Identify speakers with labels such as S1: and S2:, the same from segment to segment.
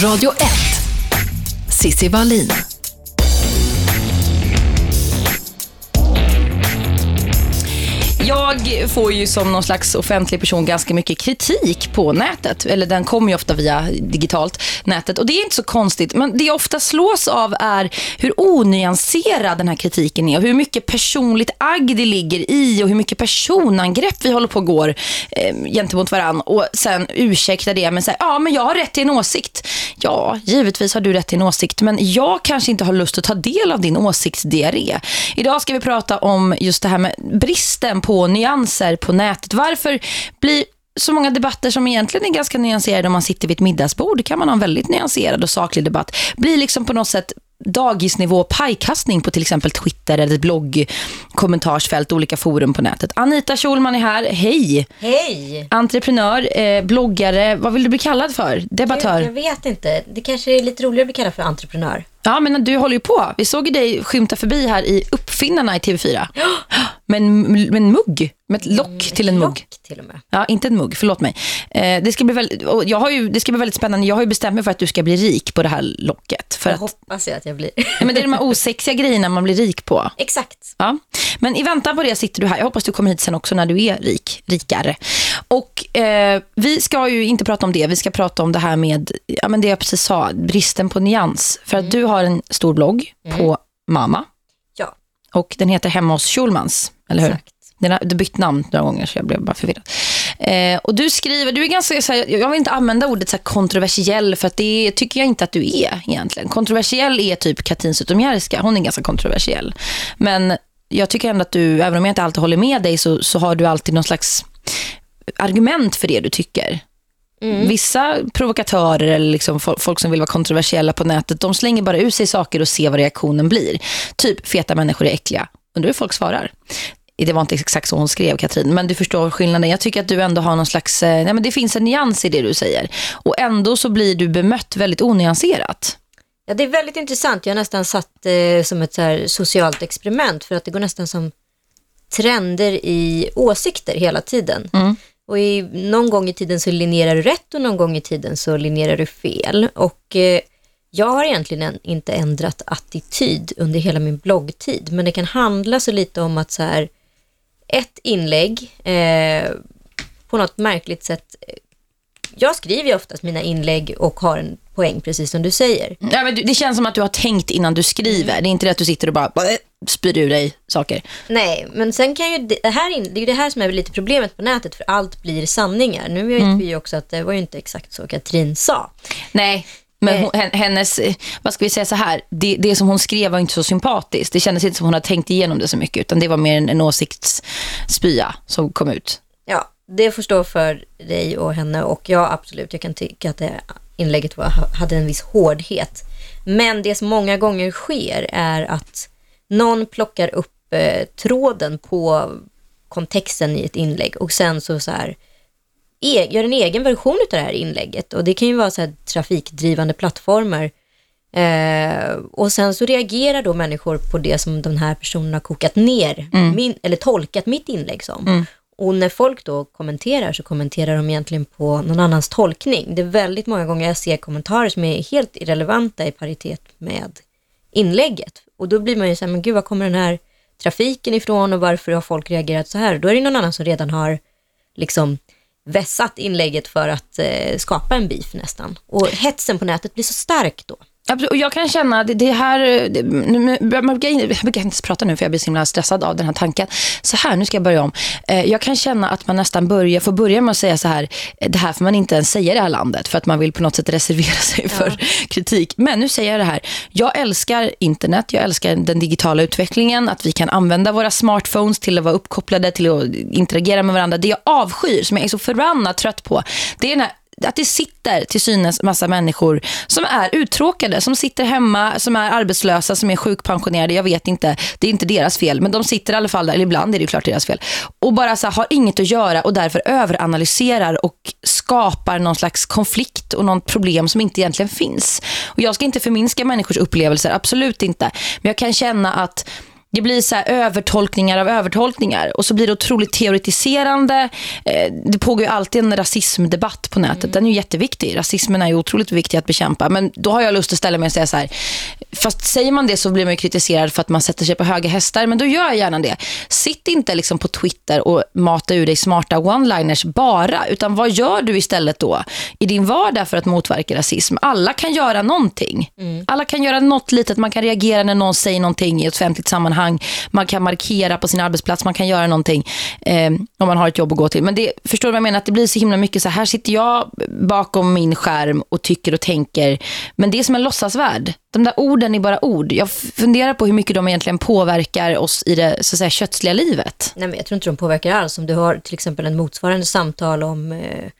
S1: Radio 1. Sissi Wallin.
S2: Jag får ju som någon slags offentlig person ganska mycket kritik på nätet. Eller den kommer ju ofta via digitalt nätet. Och det är inte så konstigt. Men det jag ofta slås av är hur onyanserad den här kritiken är. Och hur mycket personligt agg det ligger i. Och hur mycket personangrepp vi håller på går eh, gentemot varann. Och sen ursäkta det med säga, ja men jag har rätt till en åsikt. Ja, givetvis har du rätt till en åsikt. Men jag kanske inte har lust att ta del av din åsiktsdiarré. Idag ska vi prata om just det här med bristen på på nyanser på nätet. Varför blir så många debatter som egentligen är ganska nyanserade om man sitter vid ett middagsbord kan man ha en väldigt nyanserad och saklig debatt. Blir liksom på något sätt dagisnivå pajkastning på till exempel Twitter eller blogg, kommentarsfält, olika forum på nätet. Anita Schulman är här. Hej!
S3: Hej!
S2: Entreprenör, eh, bloggare, vad vill du bli kallad för? Debattör?
S3: Jag, jag vet inte. Det kanske är lite roligare att bli kallad för entreprenör.
S2: Ja, men du håller ju på. Vi såg dig skymta förbi här i Uppfinnarna i TV4.
S3: Ja.
S2: Med en, mugg, med ett lock mm, till en mugg.
S3: Till och med.
S2: Ja, inte en mugg, förlåt mig. Eh, det, ska bli väldigt, jag har ju, det ska bli väldigt spännande. Jag har ju bestämt mig för att du ska bli rik på det här locket. För
S3: jag
S2: att,
S3: hoppas jag att jag blir.
S2: ja, men det är de här osexiga grejerna man blir rik på.
S3: Exakt.
S2: Ja. Men i väntan på det sitter du här. Jag hoppas du kommer hit sen också när du är rik, rikare. Och eh, vi ska ju inte prata om det. Vi ska prata om det här med, ja men det jag precis sa, bristen på nyans. För att mm. du har en stor blogg mm. på Mama.
S3: Ja.
S2: Och den heter Hemma hos Schulmans, eller hur?
S3: Exakt.
S2: Den har, du bytt namn några gånger så jag blev bara förvirrad. Eh, och du skriver, du är ganska, så här, jag vill inte använda ordet så kontroversiell för att det tycker jag inte att du är egentligen. Kontroversiell är typ Katrin Zytomierska, hon är ganska kontroversiell. Men jag tycker ändå att du, även om jag inte alltid håller med dig så, så har du alltid någon slags argument för det du tycker. Mm. Vissa provokatörer eller liksom folk som vill vara kontroversiella på nätet, de slänger bara ut sig saker och ser vad reaktionen blir. Typ, feta människor är äckliga. Undrar hur folk svarar. Det var inte exakt så hon skrev, Katrin. Men du förstår skillnaden. Jag tycker att du ändå har någon slags... Eh, nej, men det finns en nyans i det du säger. Och ändå så blir du bemött väldigt onyanserat.
S3: Ja, det är väldigt intressant. Jag har nästan satt eh, som ett så socialt experiment för att det går nästan som trender i åsikter hela tiden. Mm. Och i, någon gång i tiden så linjerar du rätt och någon gång i tiden så linjerar du fel. Och eh, jag har egentligen inte ändrat attityd under hela min bloggtid, men det kan handla så lite om att så här, ett inlägg eh, på något märkligt sätt eh, jag skriver ju oftast mina inlägg och har en poäng, precis som du säger.
S2: Ja, men det känns som att du har tänkt innan du skriver. Det är inte det att du sitter och bara äh spyr ur dig saker.
S3: Nej, men sen kan ju det här, det är ju det här som är lite problemet på nätet, för allt blir sanningar. Nu vet mm. vi ju också att det var ju inte exakt så Katrin sa.
S2: Nej, men hon, hennes, vad ska vi säga så här, det, det som hon skrev var inte så sympatiskt. Det kändes inte som hon hade tänkt igenom det så mycket, utan det var mer en, en åsiktsspya som kom ut.
S3: Ja, det får stå för dig och henne och ja, absolut, jag kan tycka att det inlägget var, hade en viss hårdhet. Men det som många gånger sker är att någon plockar upp eh, tråden på kontexten i ett inlägg och sen så, så här, e gör en egen version av det här inlägget. Och det kan ju vara så här trafikdrivande plattformar. Eh, och sen så reagerar då människor på det som den här personen har kokat ner, mm. min, eller tolkat mitt inlägg som. Mm. Och när folk då kommenterar så kommenterar de egentligen på någon annans tolkning. Det är väldigt många gånger jag ser kommentarer som är helt irrelevanta i paritet med inlägget. Och då blir man ju så här, men gud, var kommer den här trafiken ifrån och varför har folk reagerat så här? Då är det någon annan som redan har liksom vässat inlägget för att eh, skapa en beef nästan. Och hetsen på nätet blir så stark då.
S2: Och jag kan känna att det här, det, jag brukar inte prata nu för jag blir så himla stressad av den här tanken. Så här, nu ska jag börja om. Eh, jag kan känna att man nästan börjar, får börja med att säga så här, eh, det här får man inte ens säga i det här landet för att man vill på något sätt reservera sig för ja. kritik. Men nu säger jag det här, jag älskar internet, jag älskar den digitala utvecklingen, att vi kan använda våra smartphones till att vara uppkopplade, till att interagera med varandra. Det jag avskyr, som jag är så förbannat trött på, det är den här att det sitter till synes massa människor som är uttråkade, som sitter hemma, som är arbetslösa, som är sjukpensionerade. Jag vet inte, det är inte deras fel. Men de sitter i alla fall där, eller ibland är det klart deras fel. Och bara så här, har inget att göra och därför överanalyserar och skapar någon slags konflikt och något problem som inte egentligen finns. Och jag ska inte förminska människors upplevelser, absolut inte. Men jag kan känna att det blir så här övertolkningar av övertolkningar och så blir det otroligt teoretiserande. Eh, det pågår ju alltid en rasismdebatt på nätet. Mm. Den är ju jätteviktig. Rasismen är ju otroligt viktig att bekämpa. Men då har jag lust att ställa mig och säga så här. Fast säger man det så blir man kritiserad för att man sätter sig på höga hästar. Men då gör jag gärna det. Sitt inte liksom på Twitter och mata ur dig smarta one-liners bara. Utan vad gör du istället då i din vardag för att motverka rasism? Alla kan göra någonting. Mm. Alla kan göra något litet. Man kan reagera när någon säger någonting i ett offentligt sammanhang sammanhang. Man kan markera på sin arbetsplats, man kan göra någonting eh, om man har ett jobb att gå till. Men det, förstår du vad jag menar? Att det blir så himla mycket så här sitter jag bakom min skärm och tycker och tänker. Men det är som en låtsasvärld. De där orden är bara ord. Jag funderar på hur mycket de egentligen påverkar oss i det så att säga, kötsliga livet.
S3: Nej, men jag tror inte de påverkar alls. Om du har till exempel en motsvarande samtal om, eh,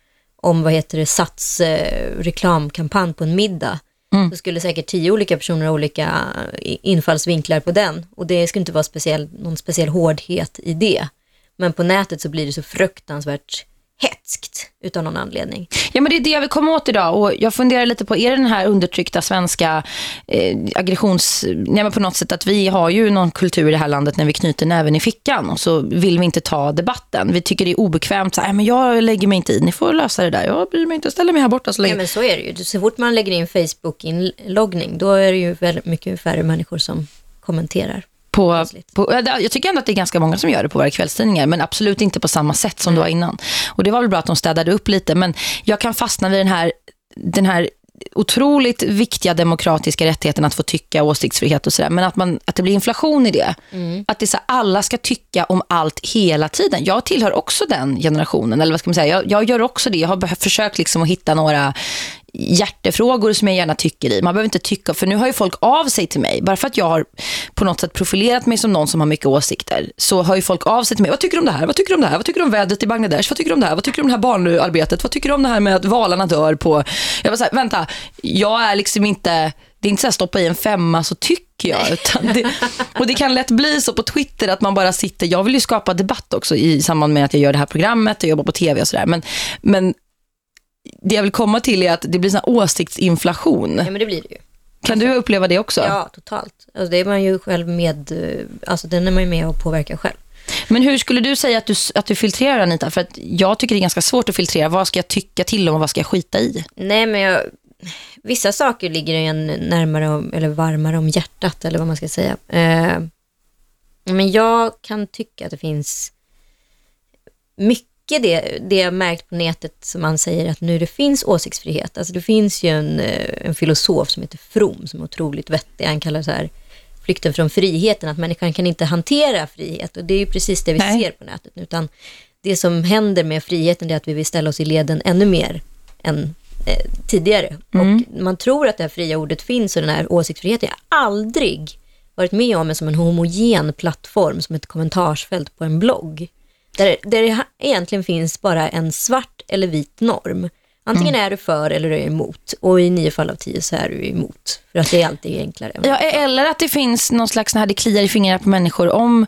S3: om vad heter det, Sats eh, reklamkampanj på en middag Mm. Så skulle säkert tio olika personer ha olika eh, infallsvinklar på den. Och det skulle inte vara speciell, någon speciell hårdhet i det. Men på nätet så blir det så fruktansvärt hetskt utan någon anledning.
S2: Ja, men det är det jag vill komma åt idag och jag funderar lite på, är det den här undertryckta svenska eh, aggressions... Nej, men på något sätt att vi har ju någon kultur i det här landet när vi knyter näven i fickan och så vill vi inte ta debatten. Vi tycker det är obekvämt, så här, men jag lägger mig inte i, ni får lösa det där, jag bryr mig inte, ställer mig här borta så länge.
S3: Ja, men så är det ju. Så fort man lägger in Facebook-inloggning, då är det ju väldigt mycket färre människor som kommenterar.
S2: På, på, jag tycker ändå att det är ganska många som gör det på våra kvällstidningar men absolut inte på samma sätt som mm. det var innan. Och det var väl bra att de städade upp lite men jag kan fastna vid den här, den här otroligt viktiga demokratiska rättigheten att få tycka åsiktsfrihet och sådär. Men att, man, att det blir inflation i det. Mm. Att det så alla ska tycka om allt hela tiden. Jag tillhör också den generationen. Eller vad ska man säga? Jag, jag gör också det. Jag har försökt liksom att hitta några hjärtefrågor som jag gärna tycker i. Man behöver inte tycka, för nu har ju folk av sig till mig. Bara för att jag har på något sätt profilerat mig som någon som har mycket åsikter så har ju folk av sig till mig. Vad tycker du om det här? Vad tycker du om det här? Vad tycker du om vädret i Bangladesh? Vad tycker du om det här? Vad tycker du om det här barnarbetet? Vad tycker du om det här med att valarna dör på... Jag var så här, vänta, jag är liksom inte... Det är inte så att stoppa i en femma så tycker jag. Utan det, och det kan lätt bli så på Twitter att man bara sitter... Jag vill ju skapa debatt också i samband med att jag gör det här programmet och jobbar på tv och sådär. Men, men det jag vill komma till är att det blir en åsiktsinflation.
S3: Ja, men det blir det ju.
S2: Kan du uppleva det också?
S3: Ja, totalt. Alltså, det är man ju själv med, alltså den är man ju med och påverkar själv.
S2: Men hur skulle du säga att du, att du filtrerar Anita? För att jag tycker det är ganska svårt att filtrera. Vad ska jag tycka till om och vad ska jag skita i?
S3: Nej, men jag, vissa saker ligger en närmare om, eller varmare om hjärtat eller vad man ska säga. Eh, men jag kan tycka att det finns mycket mycket det, det jag märkt på nätet som man säger att nu det finns åsiktsfrihet. Alltså det finns ju en, eh, en filosof som heter From som är otroligt vettig. Han kallar det så här flykten från friheten, att människan kan inte hantera frihet. Och det är ju precis det vi Nej. ser på nätet. Utan det som händer med friheten är att vi vill ställa oss i leden ännu mer än eh, tidigare. Mm. Och man tror att det här fria ordet finns och den här åsiktsfriheten. Jag har aldrig varit med om en som en homogen plattform, som ett kommentarsfält på en blogg. Där, där det egentligen finns bara en svart eller vit norm. Antingen mm. är du för eller du är emot. Och i nio fall av tio så är du emot. För att det är alltid enklare.
S2: Ja, eller att det finns någon slags när det kliar i fingrarna på människor. Om,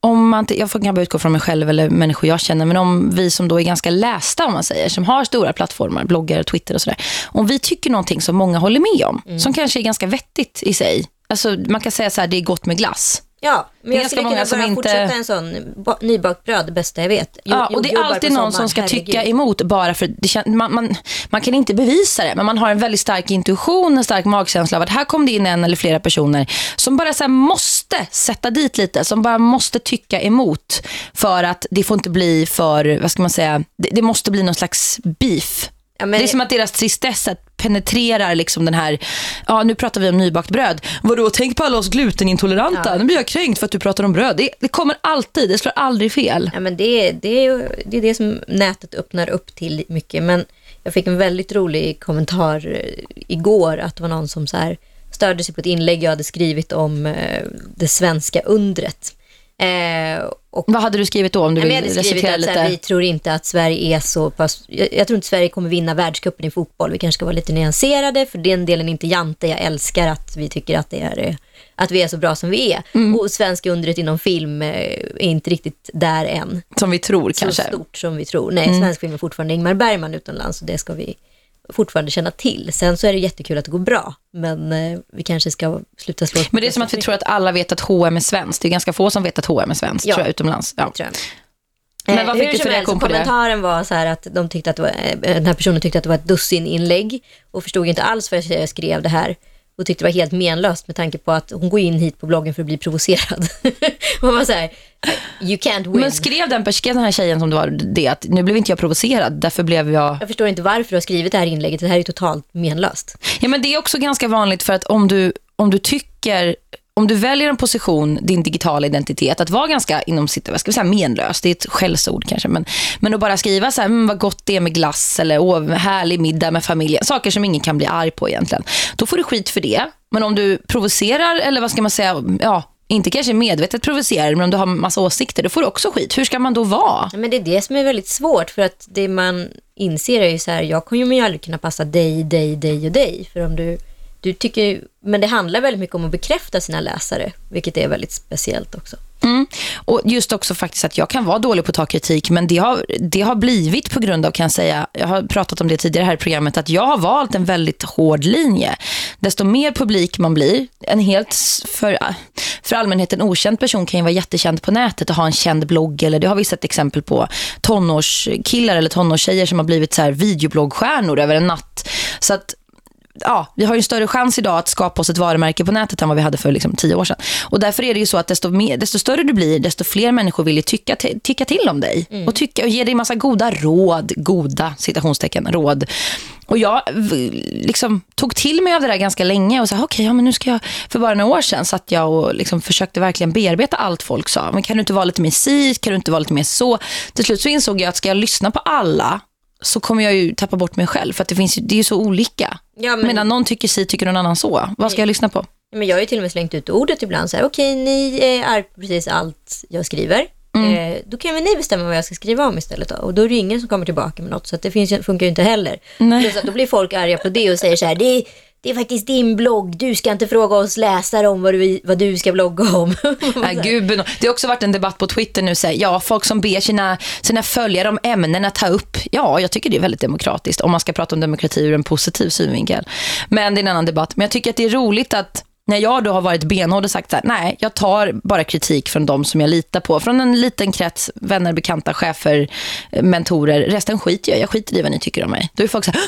S2: om man, jag får kanske utgå från mig själv eller människor jag känner. Men om vi som då är ganska lästa om man säger. Som har stora plattformar, bloggar, Twitter och sådär. Om vi tycker någonting som många håller med om. Mm. Som kanske är ganska vettigt i sig. Alltså man kan säga så här, det är gott med glass.
S3: Ja, men jag skulle kunna börja inte... fortsätta en sån nybakt bröd, det bästa jag vet.
S2: Jo, ja, och det är alltid någon som ska herregud. tycka emot bara för det, man, man, man kan inte bevisa det, men man har en väldigt stark intuition, en stark magkänsla av att här kom det in en eller flera personer som bara så måste sätta dit lite, som bara måste tycka emot för att det får inte bli för, vad ska man säga, det, det måste bli någon slags beef Ja, det är som att deras tristessa penetrerar liksom den här, ja nu pratar vi om nybakt bröd. Vadå, tänk på alla oss glutenintoleranta. Ja. Nu blir jag kränkt för att du pratar om bröd. Det, det kommer alltid, det slår aldrig fel.
S3: Ja, men det, det, är, det är det som nätet öppnar upp till mycket. Men jag fick en väldigt rolig kommentar eh, igår att det var någon som så här störde sig på ett inlägg jag hade skrivit om eh, det svenska undret.
S2: Eh, och, Vad hade du skrivit då om du vill recitera lite? Att,
S3: vi tror inte att Sverige är så pass, jag, jag, tror inte Sverige kommer vinna världscupen i fotboll. Vi kanske ska vara lite nyanserade för den delen är inte jante. Jag älskar att vi tycker att det är att vi är så bra som vi är. Mm. Och svenska undret inom film eh, är inte riktigt där än.
S2: Som vi tror
S3: så
S2: kanske.
S3: Så stort som vi tror. Nej, mm. svensk film är fortfarande Ingmar Bergman utomlands och det ska vi fortfarande känna till. Sen så är det jättekul att det går bra, men eh, vi kanske ska sluta slå
S2: Men det är som att vi tror att alla vet att H&M är svenskt. Det är ganska få som vet att H&M är svenskt,
S3: Ja.
S2: tror jag, utomlands. Ja.
S3: tror jag.
S2: Men vad
S3: Eh,
S2: fick
S3: hur
S2: du för reaktion på det?
S3: Kommentaren var så här att de tyckte att var, eh, den här personen tyckte att det var ett dussin inlägg och förstod inte alls varför jag skrev det här och tyckte det var helt menlöst med tanke på att hon går in hit på bloggen för att bli provocerad. Man var så här, you can't win.
S2: Men skrev den, skrev den här tjejen som det var det, att nu blev inte jag provocerad, därför blev jag...
S3: Jag förstår inte varför du har skrivit det här inlägget, det här är totalt menlöst.
S2: Ja, men det är också ganska vanligt för att om du, om du tycker om du väljer en position, din digitala identitet, att vara ganska inom sitt, vad ska vi säga, menlös, det är ett skällsord kanske, men, men att bara skriva så här, mm, vad gott det är med glass eller åh, härlig middag med familjen, saker som ingen kan bli arg på egentligen. Då får du skit för det. Men om du provocerar, eller vad ska man säga, ja, inte kanske medvetet provocerar, men om du har massa åsikter, då får du också skit. Hur ska man då vara?
S3: Ja, men det är det som är väldigt svårt för att det man inser är ju så här, jag kommer ju aldrig kunna passa dig, dig, dig och dig. För om du, du tycker, men det handlar väldigt mycket om att bekräfta sina läsare, vilket är väldigt speciellt också.
S2: Mm. Och just också faktiskt att jag kan vara dålig på att ta kritik men det har, det har blivit på grund av kan jag säga, jag har pratat om det tidigare här i programmet att jag har valt en väldigt hård linje. Desto mer publik man blir, en helt för, för allmänheten okänd person kan ju vara jättekänd på nätet och ha en känd blogg eller det har vi sett exempel på tonårskillar eller tonårstjejer som har blivit så här videobloggstjärnor över en natt. Så att ja, vi har ju en större chans idag att skapa oss ett varumärke på nätet än vad vi hade för liksom, tio år sedan. Och därför är det ju så att desto, mer, desto större du blir, desto fler människor vill ju tycka, tycka till om dig. Och, tycka, och ge dig massa goda råd, goda citationstecken, råd. Och jag liksom, tog till mig av det där ganska länge och sa, okej, ja, men nu ska jag, för bara några år sedan satt jag och liksom försökte verkligen bearbeta allt folk sa. Men kan du inte vara lite mer si, kan du inte vara lite mer så? Till slut så insåg jag att ska jag lyssna på alla så kommer jag ju tappa bort mig själv. För att det, finns det är ju så olika.
S3: Ja, men-
S2: Medan någon tycker si, tycker någon annan så. Vad ska jag lyssna på?
S3: Men jag har ju till och med slängt ut ordet ibland så här, okej ni är arg på precis allt jag skriver.
S2: Mm.
S3: Eh, då kan väl ni bestämma vad jag ska skriva om istället då. Och då är det ingen som kommer tillbaka med något så det finns, funkar ju inte heller.
S2: Nej.
S3: Plus att då blir folk arga på det och säger så här, det är, det är faktiskt din blogg, du ska inte fråga oss läsare om vad du, vad du ska blogga om.
S2: Nej, gud, det har också varit en debatt på Twitter nu. Så här, ja, folk som ber sina, sina följare om ämnen att ta upp. Ja, jag tycker det är väldigt demokratiskt. Om man ska prata om demokrati ur en positiv synvinkel. Men det är en annan debatt. Men jag tycker att det är roligt att när jag då har varit benhård och sagt så här, nej, jag tar bara kritik från de som jag litar på. Från en liten krets, vänner, bekanta, chefer, eh, mentorer. Resten skiter jag. Jag skiter i vad ni tycker om mig. Då är folk så här,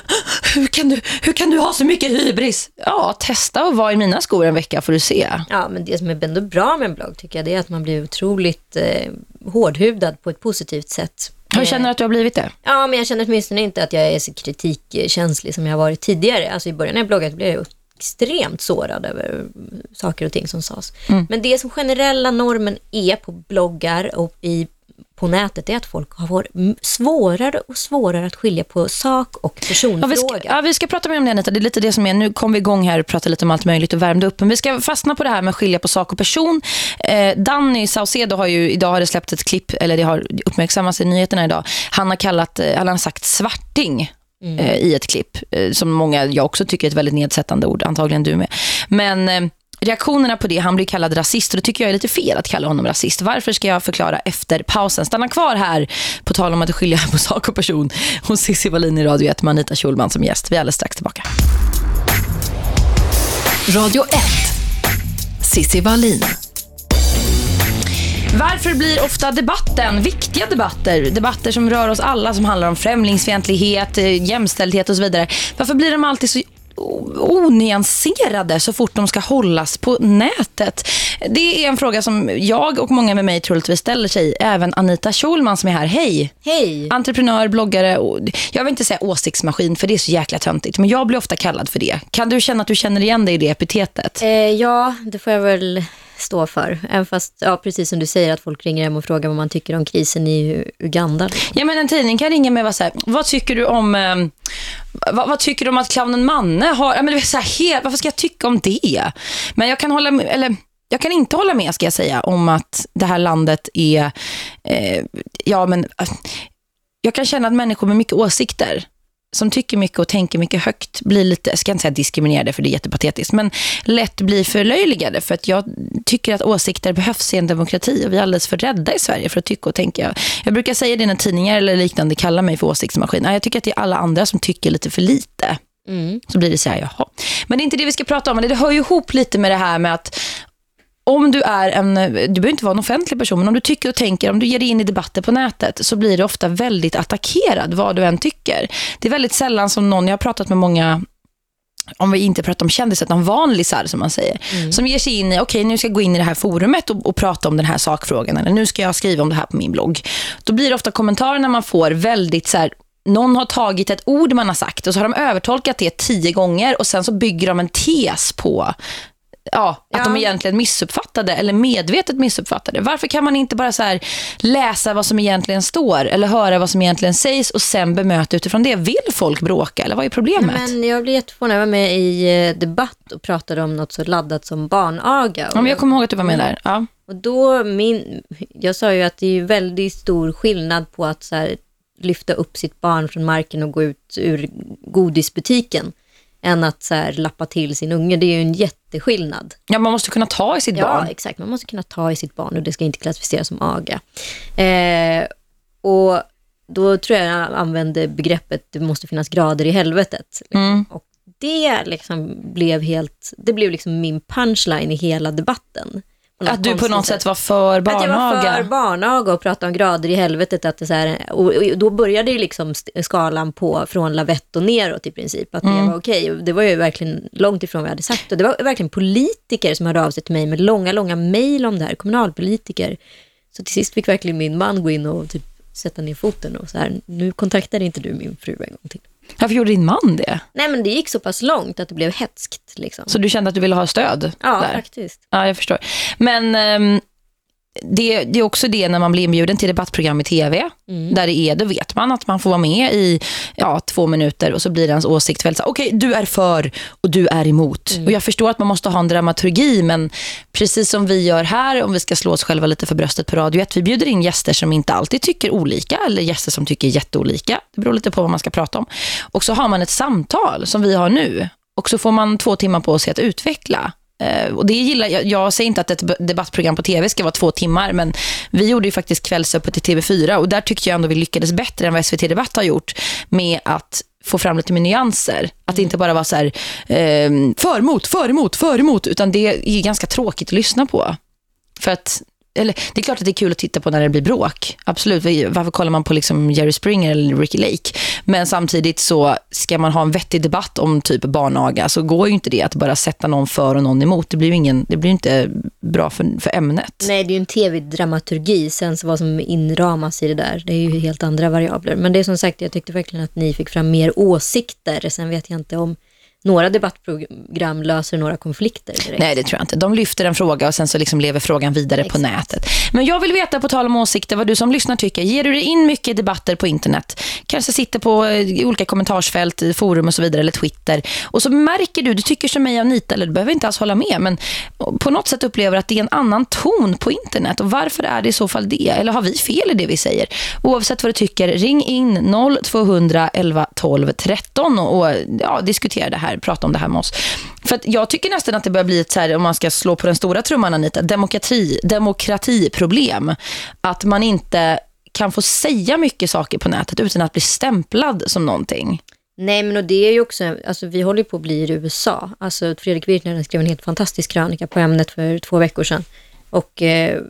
S2: hur kan du, hur kan du ha så mycket hybris? Ja, testa att vara i mina skor en vecka får du se.
S3: Ja, men det som är ändå bra med en blogg tycker jag, det är att man blir otroligt eh, hårdhudad på ett positivt sätt.
S2: Hur känner du att du har blivit det?
S3: Ja, men jag känner åtminstone inte att jag är så kritikkänslig som jag har varit tidigare. Alltså i början när jag bloggade blev jag extremt sårad över saker och ting som sades. Men det som generella normen är på bloggar och i, på nätet är att folk har svårare och svårare att skilja på sak och
S2: Ja
S3: personfråga.
S2: vi, ska, ja, vi ska prata mer om det Anita. Det är lite det som är. Nu kom vi igång här och pratade lite om allt möjligt och värmde upp. Men vi ska fastna på det här med att skilja på sak och person. Eh, Danny Saucedo har ju, idag har det släppt ett klipp, eller det har uppmärksammats i nyheterna idag. Han har kallat, eh, han har sagt svarting eh, i ett klipp. Eh, som många, jag också tycker är ett väldigt nedsättande ord, antagligen du med. Men eh, reaktionerna på det, han blir kallad rasist och det tycker jag är lite fel att kalla honom rasist. Varför ska jag förklara efter pausen? Stanna kvar här på tal om att skilja på sak och person hos Cissi Wallin i Radio 1 med Anita Schulman som gäst. Vi är alldeles strax tillbaka.
S1: Radio 1. Sissi Wallin.
S2: Varför blir ofta debatten, viktiga debatter, debatter som rör oss alla som handlar om främlingsfientlighet, eh, jämställdhet och så vidare. Varför blir de alltid så onyanserade så fort de ska hållas på nätet? Det är en fråga som jag och många med mig troligtvis ställer sig. Även Anita Schulman som är här. Hej!
S3: Hej!
S2: Entreprenör, bloggare och jag vill inte säga åsiktsmaskin för det är så jäkla töntigt. Men jag blir ofta kallad för det. Kan du känna att du känner igen dig i det epitetet?
S3: Eh, ja, det får jag väl stå för. Även fast, ja, precis som du säger, att folk ringer hem och frågar vad man tycker om krisen i Uganda.
S2: Ja, men en tidning kan ringa mig och vara så här, vad tycker du om eh, vad, vad tycker du om att clownen Manne har, ja, men det är så här, helt, varför ska jag tycka om det? Men jag kan hålla med, eller jag kan inte hålla med ska jag säga om att det här landet är, eh, ja men eh, jag kan känna att människor med mycket åsikter som tycker mycket och tänker mycket högt blir lite, jag ska inte säga diskriminerade för det är jättepatetiskt, men lätt blir förlöjligade för att jag tycker att åsikter behövs i en demokrati och vi är alldeles för rädda i Sverige för att tycka och tänka. Jag brukar säga det när tidningar eller liknande kallar mig för åsiktsmaskin. Jag tycker att det är alla andra som tycker lite för lite. Mm. Så blir det så här, jaha. Men det är inte det vi ska prata om. Det hör ju ihop lite med det här med att om du är en, du behöver inte vara en offentlig person, men om du tycker och tänker, om du ger dig in i debatter på nätet så blir det ofta väldigt attackerad vad du än tycker. Det är väldigt sällan som någon, jag har pratat med många om vi inte pratar om kändisar, utan vanlisar som man säger. Mm. Som ger sig in i, okej okay, nu ska jag gå in i det här forumet och, och, prata om den här sakfrågan. Eller nu ska jag skriva om det här på min blogg. Då blir det ofta kommentarer när man får väldigt så här, någon har tagit ett ord man har sagt och så har de övertolkat det tio gånger och sen så bygger de en tes på ja, att ja. de egentligen missuppfattade eller medvetet missuppfattade. Varför kan man inte bara så här läsa vad som egentligen står eller höra vad som egentligen sägs och sen bemöta utifrån det? Vill folk bråka eller vad är problemet?
S3: Men jag blev jätteförvånad. Jag var med i eh, debatt och pratade om något så laddat som barnaga.
S2: Ja, men jag kommer ihåg att du var med där. Ja.
S3: Och då min, jag sa ju att det är väldigt stor skillnad på att så här, lyfta upp sitt barn från marken och gå ut ur godisbutiken än att så här, lappa till sin unge. Det är ju en jätteskillnad.
S2: Ja, man måste kunna ta i sitt
S3: ja,
S2: barn.
S3: Ja, exakt. Man måste kunna ta i sitt barn och det ska inte klassificeras som aga. Eh, och då tror jag jag använde begreppet det måste finnas grader i helvetet. Liksom. Mm. Och det liksom blev helt, det blev liksom min punchline i hela debatten.
S2: Att du på något sätt var för barnaga?
S3: Att jag var för barnaga och pratade om grader i helvetet. Att det så här, och, då började ju liksom skalan på från lavett och neråt i princip. Att mm. det var okej. Okay. Det var ju verkligen långt ifrån vad jag hade sagt. Och det var verkligen politiker som hörde av sig till mig med långa, långa mejl om det här. Kommunalpolitiker. Så till sist fick verkligen min man gå in och typ sätta ner foten och så här, nu kontaktade inte du min fru en gång till.
S2: Varför gjorde din man det?
S3: Nej, men det gick så pass långt att det blev hetskt. Liksom.
S2: Så du kände att du ville ha stöd?
S3: Ja,
S2: där?
S3: faktiskt.
S2: Ja, jag förstår. Men um, det, det, är också det när man blir inbjuden till debattprogram i tv. Mm. Där det är, då vet man att man får vara med i ja, två minuter och så blir ens åsikt väldigt okej, okay, du är för och du är emot. Mm. Och jag förstår att man måste ha en dramaturgi, men precis som vi gör här, om vi ska slå oss själva lite för bröstet på Radio 1, vi bjuder in gäster som inte alltid tycker olika eller gäster som tycker jätteolika. Det beror lite på vad man ska prata om. Och så har man ett samtal som vi har nu. Och så får man två timmar på sig att utveckla Eh, och det gillar jag. Jag säger inte att ett debattprogram på tv ska vara två timmar, men vi gjorde ju faktiskt kvällsöppet i TV4 och där tyckte jag ändå vi lyckades bättre än vad SVT Debatt har gjort med att få fram lite med nyanser. Att det inte bara var så här eh, för, emot, för, emot, för, emot, utan det är ganska tråkigt att lyssna på. För att eller, det är klart att det är kul att titta på när det blir bråk. Absolut. Varför kollar man på liksom Jerry Springer eller Ricky Lake? Men samtidigt så ska man ha en vettig debatt om typ barnaga så går ju inte det att bara sätta någon för och någon emot. Det blir ju ingen, det blir inte bra för, för ämnet.
S3: Nej, det är ju en tv-dramaturgi. Sen så vad som inramas i det där, det är ju helt andra variabler. Men det är som sagt, jag tyckte verkligen att ni fick fram mer åsikter. Sen vet jag inte om några debattprogram löser några konflikter direkt.
S2: Nej, det tror jag inte. De lyfter en fråga och sen så liksom lever frågan vidare Exakt. på nätet. Men jag vill veta på tal om åsikter vad du som lyssnar tycker. Ger du dig in mycket debatter på internet? Kanske sitter på eh, olika kommentarsfält, forum och så vidare eller Twitter. Och så märker du, du tycker som mig Anita, eller du behöver inte alls hålla med, men på något sätt upplever att det är en annan ton på internet. Och varför är det i så fall det? Eller har vi fel i det vi säger? Oavsett vad du tycker, ring in 0200 11 12 13 och ja, diskutera det här prata om det här med oss. För jag tycker nästan att det börjar bli ett så här, om man ska slå på den stora trumman Anita, demokrati, demokratiproblem. Att man inte kan få säga mycket saker på nätet utan att bli stämplad som någonting.
S3: Nej, men och det är ju också, alltså vi håller på att bli i USA. Alltså Fredrik Virtanen skrev en helt fantastisk krönika på ämnet för två veckor sedan. Och eh,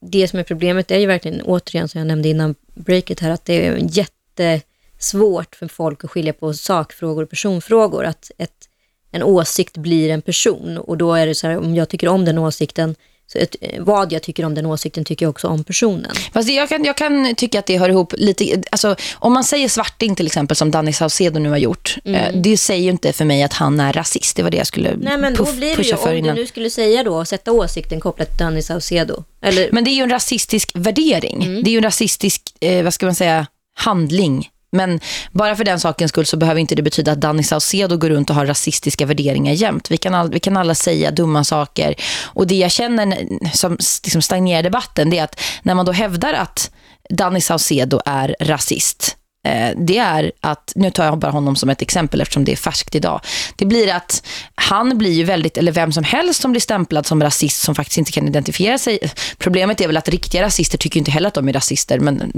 S3: det som är problemet är ju verkligen, återigen som jag nämnde innan breaket här, att det är jätte svårt för folk att skilja på sakfrågor och personfrågor. Att ett, en åsikt blir en person och då är det så här, om jag tycker om den åsikten så ett, vad jag tycker om den åsikten tycker jag också om personen.
S2: Fast jag kan, jag kan tycka att det hör ihop lite, alltså om man säger svarting till exempel som Danny Saucedo nu har gjort, mm. Eh, det säger ju inte för mig att han är rasist, det var det jag skulle
S3: Nej men då puff, blir det ju, om innan. du nu skulle säga då, sätta åsikten kopplat till Danny Saucedo. Eller...
S2: Men det är ju en rasistisk värdering, mm. det är ju en rasistisk, eh, vad ska man säga, handling men bara för den sakens skull så behöver inte det betyda att Danny Saucedo går runt och har rasistiska värderingar jämt. Vi kan, all, vi kan alla säga dumma saker. Och det jag känner som liksom stagnerar debatten det är att när man då hävdar att Danny Saucedo är rasist Eh, det är att, nu tar jag bara honom som ett exempel eftersom det är färskt idag. Det blir att han blir ju väldigt, eller vem som helst som blir stämplad som rasist som faktiskt inte kan identifiera sig. Problemet är väl att riktiga rasister tycker inte heller att de är rasister. Men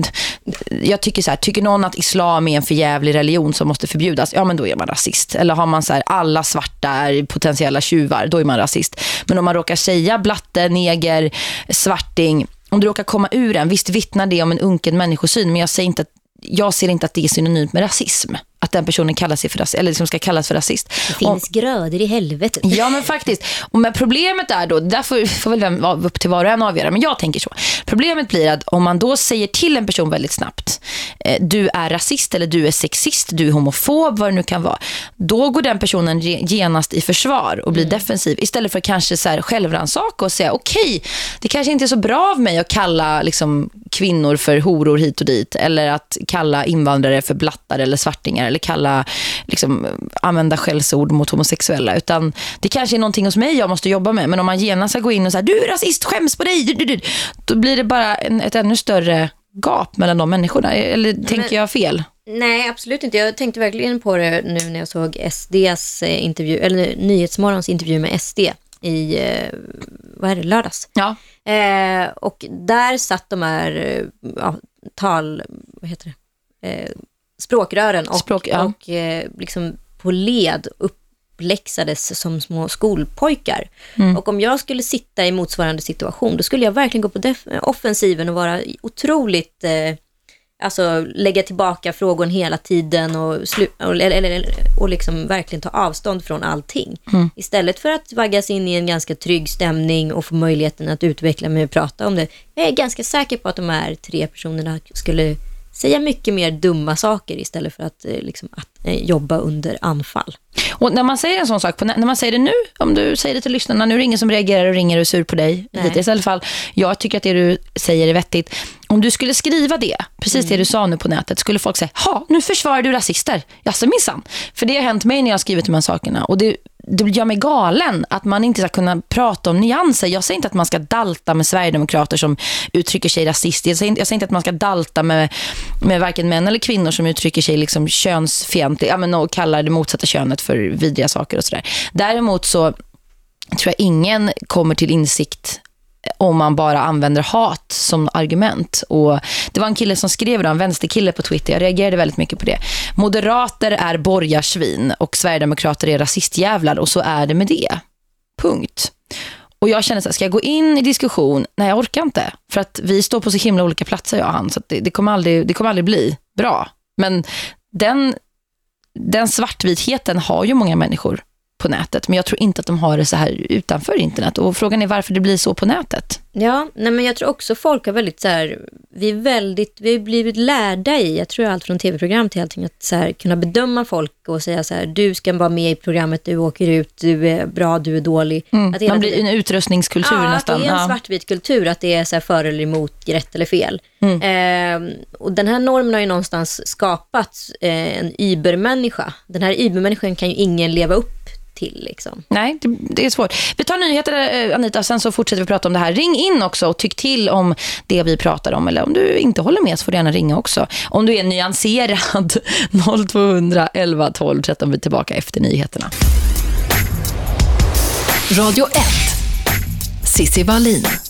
S2: jag tycker så här, tycker någon att islam är en förjävlig religion som måste förbjudas, ja men då är man rasist. Eller har man så här, alla svarta är potentiella tjuvar, då är man rasist. Men om man råkar säga blatte, neger, svarting, om du råkar komma ur en, visst vittnar det om en unken människosyn, men jag säger inte att jag ser inte att det är synonymt med rasism. Att den personen kallar sig för rasist, eller liksom ska kallas för rasist.
S3: Det finns och, grödor i helvetet.
S2: Ja, men faktiskt. Och men problemet är då, där får, får väl vem upp till var och en avgöra, men jag tänker så. Problemet blir att om man då säger till en person väldigt snabbt, eh, du är rasist eller du är sexist, du är homofob, vad det nu kan vara. Då går den personen genast i försvar och blir mm. defensiv. Istället för kanske så här självransaka och säga, okej, okay, det kanske inte är så bra av mig att kalla liksom, kvinnor för horor hit och dit. Eller att kalla invandrare för blattar eller svartingar eller kalla, liksom, använda skällsord mot homosexuella. Utan det kanske är någonting hos mig jag måste jobba med. Men om man genast ska gå in och säga, du är rasist, skäms på dig. Då blir det bara en, ett ännu större gap mellan de människorna. Eller tänker Men, jag fel?
S3: Nej, absolut inte. Jag tänkte verkligen på det nu när jag såg SDs eh, intervju, eller Nyhetsmorgons intervju med SD i, eh, vad är det, lördags.
S2: Ja.
S3: Eh, och där satt de här eh, ja, tal, vad heter det, eh, språkrören och, Språk, ja. och eh, liksom på led uppläxades som små skolpojkar. Mm. Och om jag skulle sitta i motsvarande situation, då skulle jag verkligen gå på offensiven och vara otroligt eh, alltså lägga tillbaka frågan hela tiden och, och, eller, och liksom verkligen ta avstånd från allting. Mm. Istället för att vaggas in i en ganska trygg stämning och få möjligheten att utveckla mig och prata om det. Jag är ganska säker på att de här tre personerna skulle säga mycket mer dumma saker istället för att, eh, liksom, att eh, jobba under anfall.
S2: Och när man säger en sån sak, när man säger det nu, om du säger det till lyssnarna, nu är det ingen som reagerar och ringer och är sur på dig. Hittills i alla fall. Jag tycker att det du säger är vettigt. Om du skulle skriva det, precis mm. det du sa nu på nätet, skulle folk säga, ha, nu försvarar du rasister. Jaså minsann. För det har hänt mig när jag har skrivit de här sakerna. Och det det gör mig galen att man inte ska kunna prata om nyanser. Jag säger inte att man ska dalta med Sverigedemokrater som uttrycker sig rasistiskt. Jag säger inte, jag säger inte att man ska dalta med, med varken män eller kvinnor som uttrycker sig liksom könsfientligt ja, och kallar det motsatta könet för vidriga saker och sådär. Däremot så tror jag ingen kommer till insikt om man bara använder hat som argument. Och det var en kille som skrev det, en vänsterkille på Twitter. Jag reagerade väldigt mycket på det. Moderater är borgarsvin och Sverigedemokrater är rasistjävlar och så är det med det. Punkt. Och jag känner så här, ska jag gå in i diskussion? Nej, jag orkar inte. För att vi står på så himla olika platser, jag och han. Så det, det, kommer aldrig, det kommer aldrig bli bra. Men den, den svartvitheten har ju många människor på nätet. Men jag tror inte att de har det så här utanför internet. Och frågan är varför det blir så på nätet.
S3: Ja, nej men jag tror också folk har väldigt så här, vi är väldigt, vi har blivit lärda i, jag tror allt från tv-program till allting, att så här, kunna bedöma folk och säga så här, du ska vara med i programmet, du åker ut, du är bra, du är dålig.
S2: Mm, att man blir en utrustningskultur
S3: ja,
S2: nästan.
S3: Ja, det är en svartvit kultur, att det är så här för eller emot, rätt eller fel. Mm. Eh, och den här normen har ju någonstans skapat eh, en übermänniska. Den här übermänniskan kan ju ingen leva upp till. Liksom.
S2: Nej, det, det, är svårt. Vi tar nyheter, eh, Anita, sen så fortsätter vi prata om det här. Ring in också och tyck till om det vi pratar om. Eller om du inte håller med så får du gärna ringa också. Om du är nyanserad, 0200 11 12 13. Vi är tillbaka efter nyheterna.
S1: Radio 1. Sissi Wallin.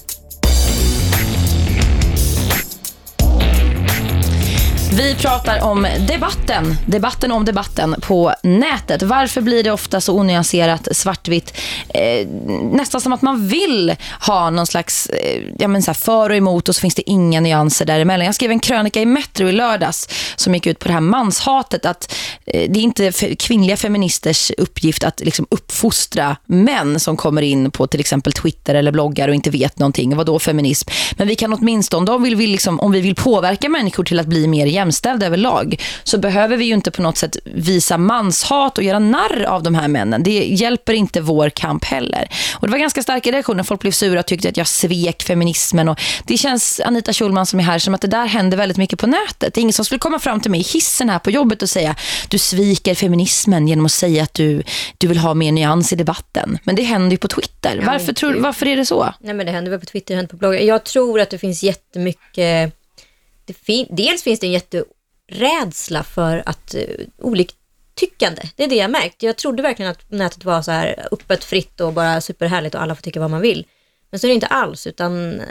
S2: Vi pratar om debatten, debatten om debatten på nätet. Varför blir det ofta så onyanserat svartvitt? Eh, nästan som att man vill ha någon slags eh, ja, men så för och emot och så finns det inga nyanser däremellan. Jag skrev en krönika i Metro i lördags som gick ut på det här manshatet att eh, det är inte kvinnliga feministers uppgift att liksom uppfostra män som kommer in på till exempel Twitter eller bloggar och inte vet någonting. Vad då feminism? Men vi kan åtminstone, om, vill vi liksom, om vi vill påverka människor till att bli mer jämställda överlag så behöver vi ju inte på något sätt visa manshat och göra narr av de här männen. Det hjälper inte vår kamp heller. Och det var ganska starka reaktioner. Folk blev sura och tyckte att jag svek feminismen. Och det känns, Anita Schulman som är här, som att det där händer väldigt mycket på nätet. Det är ingen som skulle komma fram till mig i hissen här på jobbet och säga du sviker feminismen genom att säga att du, du vill ha mer nyans i debatten. Men det händer ju på Twitter. Varför, tror, varför är det så?
S3: Nej, men det händer väl på Twitter, det händer på bloggar. Jag tror att det finns jättemycket fin dels finns det en jätterädsla för att uh, oliktyckande. Det är det jag märkt. Jag trodde verkligen att nätet var så här öppet, fritt och bara superhärligt och alla får tycka vad man vill. Men så är det inte alls, utan eh,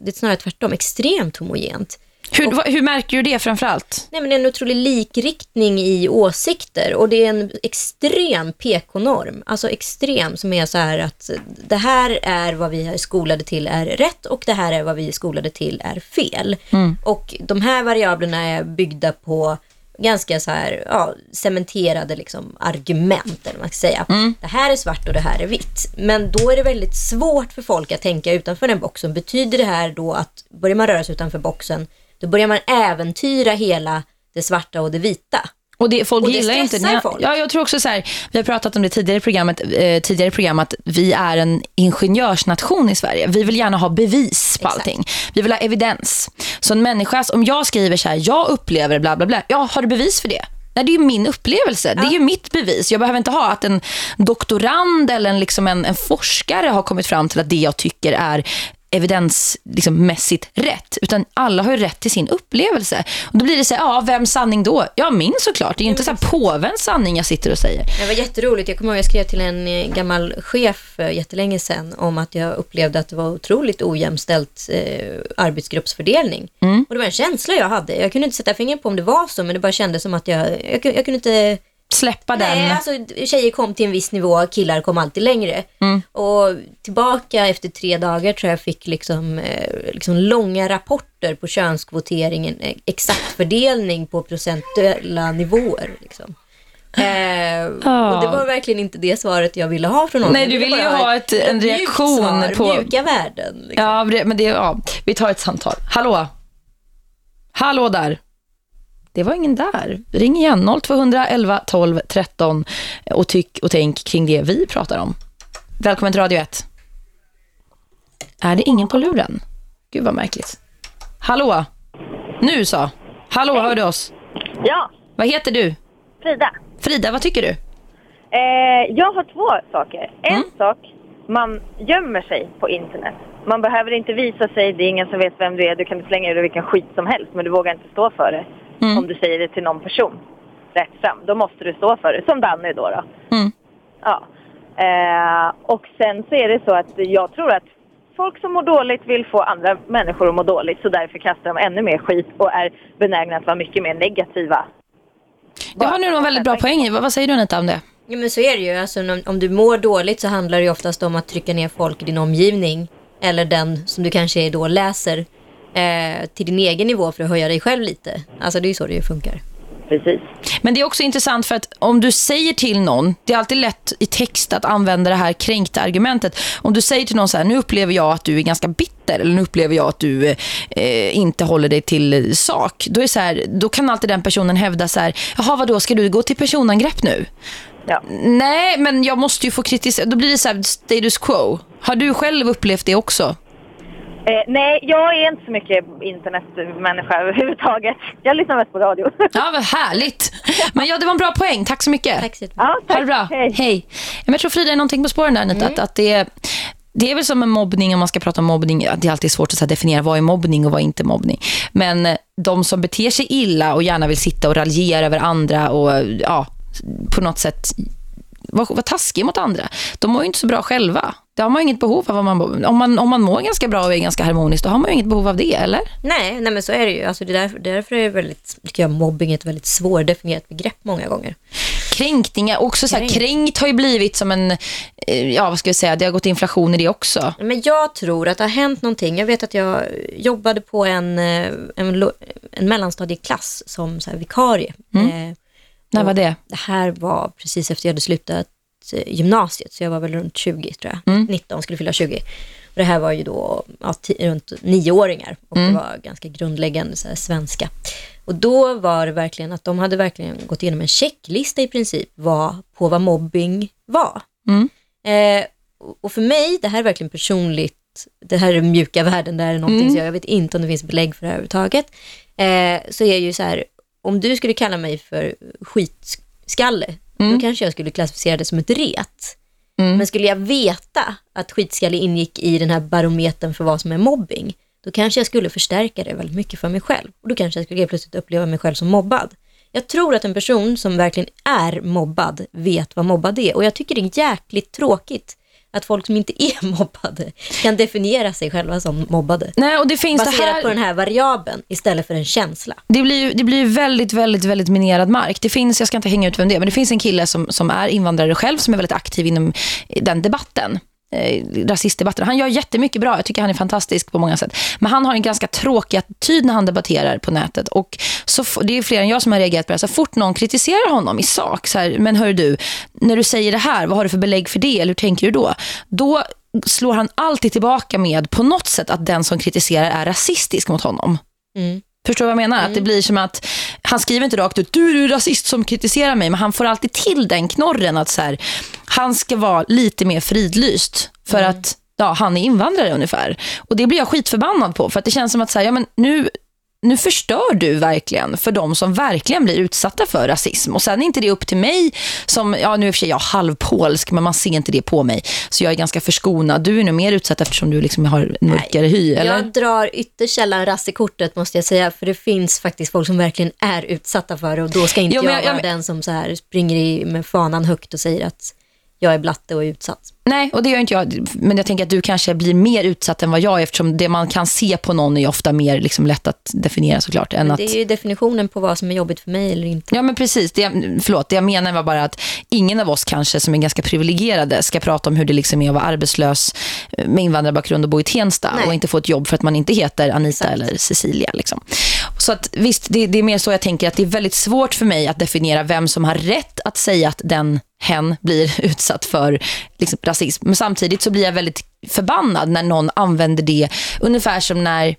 S3: det är snarare tvärtom, extremt homogent.
S2: Hur, och, hur märker du det framförallt?
S3: Nej, men det är en otrolig likriktning i åsikter och det är en extrem PK-norm. Alltså extrem som är så här att det här är vad vi är skolade till är rätt och det här är vad vi är skolade till är fel. Mm. Och de här variablerna är byggda på ganska så här, ja, cementerade liksom argument, eller man ska säga. Mm. Det här är svart och det här är vitt. Men då är det väldigt svårt för folk att tänka utanför den boxen. Betyder det här då att börjar man röra sig utanför boxen, då börjar man äventyra hela det svarta och det vita.
S2: Och det, folk och det gillar inte folk. Ja, jag tror också så här, vi har pratat om det tidigare i programmet, eh, tidigare program att vi är en ingenjörsnation i Sverige. Vi vill gärna ha bevis på Exakt. allting. Vi vill ha evidens. Så en människa, om jag skriver så här, jag upplever bla bla bla. Ja, har du bevis för det? Nej, det är ju min upplevelse. Ja. Det är ju mitt bevis. Jag behöver inte ha att en doktorand eller en, liksom en, en forskare har kommit fram till att det jag tycker är evidensmässigt liksom, rätt. Utan alla har ju rätt till sin upplevelse. Och då blir det så här, ja, vem sanning då? Ja, min såklart. Det är ju inte så här påvens sanning jag sitter och säger.
S3: Det var jätteroligt. Jag kommer ihåg jag skrev till en eh, gammal chef eh, jättelänge sedan om att jag upplevde att det var otroligt ojämställt eh, arbetsgruppsfördelning. Mm. Och det var en känsla jag hade. Jag kunde inte sätta fingret på om det var så, men det bara kändes som att jag, jag, jag kunde inte
S2: släppa
S3: Nej,
S2: den.
S3: alltså tjejer kom till en viss nivå, killar kom alltid längre. Mm. Och tillbaka efter tre dagar tror jag fick liksom, eh, liksom långa rapporter på könskvoteringen, eh, exakt fördelning på procentuella nivåer. Liksom. Eh, oh. och det var verkligen inte det svaret jag ville ha från någon.
S2: Nej, du ville ju ha ett, en reaktion svar, på...
S3: Mjuka värden.
S2: Liksom. Ja, men det, ja, vi tar ett samtal. Hallå? Hallå där? Det var ingen där. Ring igen 0211 12 13 och tyck och tänk kring det vi pratar om. Välkommen till Radio 1. Är det ingen på luren? Gud vad märkligt. Hallå? Nu så. Hallå, hör du oss?
S4: Ja.
S2: Vad heter du?
S4: Frida.
S2: Frida, vad tycker du?
S4: Eh, jag har två saker. En mm. sak, man gömmer sig på internet. Man behöver inte visa sig, det är ingen som vet vem du är. Du kan slänga ur dig vilken skit som helst, men du vågar inte stå för det mm. om du säger det till någon person rätt fram. Då måste du stå för det, som Danny då. då. Mm. Ja. Eh, och sen så är det så att jag tror att folk som mår dåligt vill få andra människor att må dåligt så därför kastar de ännu mer skit och är benägna att vara mycket mer negativa.
S2: Det har nu någon väldigt bra poäng i. Vad säger du Anita om det?
S3: Ja men så är det ju. Alltså, om, om du mår dåligt så handlar det ju oftast om att trycka ner folk i din omgivning. Eller den som du kanske då läser eh, till din egen nivå för att höja dig själv lite. Alltså det är ju så det funkar.
S4: Precis.
S2: Men det är också intressant för att om du säger till någon, det är alltid lätt i text att använda det här kränkta argumentet. Om du säger till någon så här, nu upplever jag att du är ganska bitter eller nu upplever jag att du eh, inte håller dig till sak. Då, är så här, då kan alltid den personen hävda så här, jaha vadå, ska du gå till personangrepp nu? Ja. Nej, men jag måste ju få kritisera. Då blir det så här status quo. Har du själv upplevt det också?
S4: Eh, nej, jag är inte så mycket internetmänniska överhuvudtaget. Jag lyssnar mest på radio.
S2: Ja, vad härligt. Men ja, det var en bra poäng. Tack så mycket.
S3: Tack så
S4: mycket. Ja, tack.
S2: Ha det bra. Hej. Hej. Jag tror Frida är någonting på spåren där, Anita. Mm. Att, att det är... Det är väl som en mobbning om man ska prata om mobbning. Det är alltid svårt att definiera vad är mobbning och vad är inte mobbning. Men eh, de som beter sig illa och gärna vill sitta och raljera över andra och ja, på något sätt vara var taskig mot andra. De mår ju inte så bra själva. Det har man inget behov av. Om man, om, man, om man mår ganska bra och är ganska harmoniskt, då har man ju inget behov av det, eller?
S3: Nej, nej men så är det ju. Alltså det är därför, därför är det väldigt, tycker jag, mobbing ett väldigt svårdefinierat begrepp många gånger.
S2: Kränkningar, också så här, kränkt. kränkt har ju blivit som en, eh, ja vad ska jag säga, det har gått inflation i det också.
S3: Men jag tror att det har hänt någonting. Jag vet att jag jobbade på en, eh, en, en mellanstadieklass som så här, vikarie. Mm.
S2: Eh, När var det?
S3: Det här var precis efter jag hade slutat Eh, gymnasiet, så jag var väl runt 20 tror jag. Mm. 19, skulle fylla 20. Och det här var ju då ja, runt nioåringar och mm. det var ganska grundläggande så här, svenska. Och då var det verkligen att de hade verkligen gått igenom en checklista i princip var, på vad mobbing var. Mm. Eh, och för mig, det här är verkligen personligt, det här är mjuka värden, det här är någonting mm. så jag vet inte om det finns belägg för det här överhuvudtaget. Eh, så är ju så här, om du skulle kalla mig för skitskalle, Mm. Då kanske jag skulle klassificera det som ett ret. Mm. Men skulle jag veta att skitskalle ingick i den här barometern för vad som är mobbing, då kanske jag skulle förstärka det väldigt mycket för mig själv. Och då kanske jag skulle plötsligt uppleva mig själv som mobbad. Jag tror att en person som verkligen är mobbad vet vad mobbad är. Och jag tycker det är jäkligt tråkigt att folk som inte är mobbade kan definiera sig själva som mobbade.
S2: Nej, och det finns
S3: Baserat
S2: det här...
S3: på den här variabeln istället för en känsla.
S2: det blir det blir väldigt, väldigt, väldigt minerad mark. Det finns, jag ska inte hänga ut vem det är, men det finns en kille som, som är invandrare själv som är väldigt aktiv inom den debatten eh, rasistdebatten. Han gör jättemycket bra. Jag tycker han är fantastisk på många sätt. Men han har en ganska tråkig attityd när han debatterar på nätet. Och så, det är fler än jag som har reagerat på det. Så fort någon kritiserar honom i sak, så här, men hör du, när du säger det här, vad har du för belägg för det? Eller hur tänker du då? Då slår han alltid tillbaka med på något sätt att den som kritiserar är rasistisk mot honom.
S3: Mm.
S2: Förstår du vad jag menar? Att det blir som att han skriver inte rakt ut, du är rasist som kritiserar mig, men han får alltid till den knorren att så här, han ska vara lite mer fridlyst för att ja, han är invandrare ungefär. Och det blir jag skitförbannad på för att det känns som att så här, ja, men nu nu förstör du verkligen för de som verkligen blir utsatta för rasism. Och sen är inte det upp till mig som, ja nu är för sig jag halvpolsk men man ser inte det på mig. Så jag är ganska förskonad. Du är nog mer utsatt eftersom du liksom har mörkare hy, eller?
S3: Jag drar ytterst sällan rassekortet måste jag säga, för det finns faktiskt folk som verkligen är utsatta för det och då ska inte
S2: Jo, men
S3: jag,
S2: jag-
S3: vara
S2: jag-
S3: den som så här springer i, med fanan högt och säger att jag är blatte och är utsatt.
S2: Nej, och det gör inte jag. Men jag tänker att du kanske blir mer utsatt än vad jag eftersom det man kan se på någon är ofta mer liksom lätt att definiera såklart. Än
S3: Men det är ju definitionen på vad som är jobbigt för mig eller inte.
S2: Ja men precis, det, förlåt, det jag menar var bara att ingen av oss kanske som är ganska privilegierade ska prata om hur det liksom är att vara arbetslös eh, med invandrarbakgrund och bo i Tensta
S3: Nej.
S2: och inte få ett jobb för att man inte heter Anita
S3: Exakt.
S2: eller Cecilia. Liksom. Så att visst, det, det är mer så jag tänker att det är väldigt svårt för mig att definiera vem som har rätt att säga att den hen blir utsatt för liksom, rasism. Men samtidigt så blir jag väldigt förbannad när någon använder det ungefär som när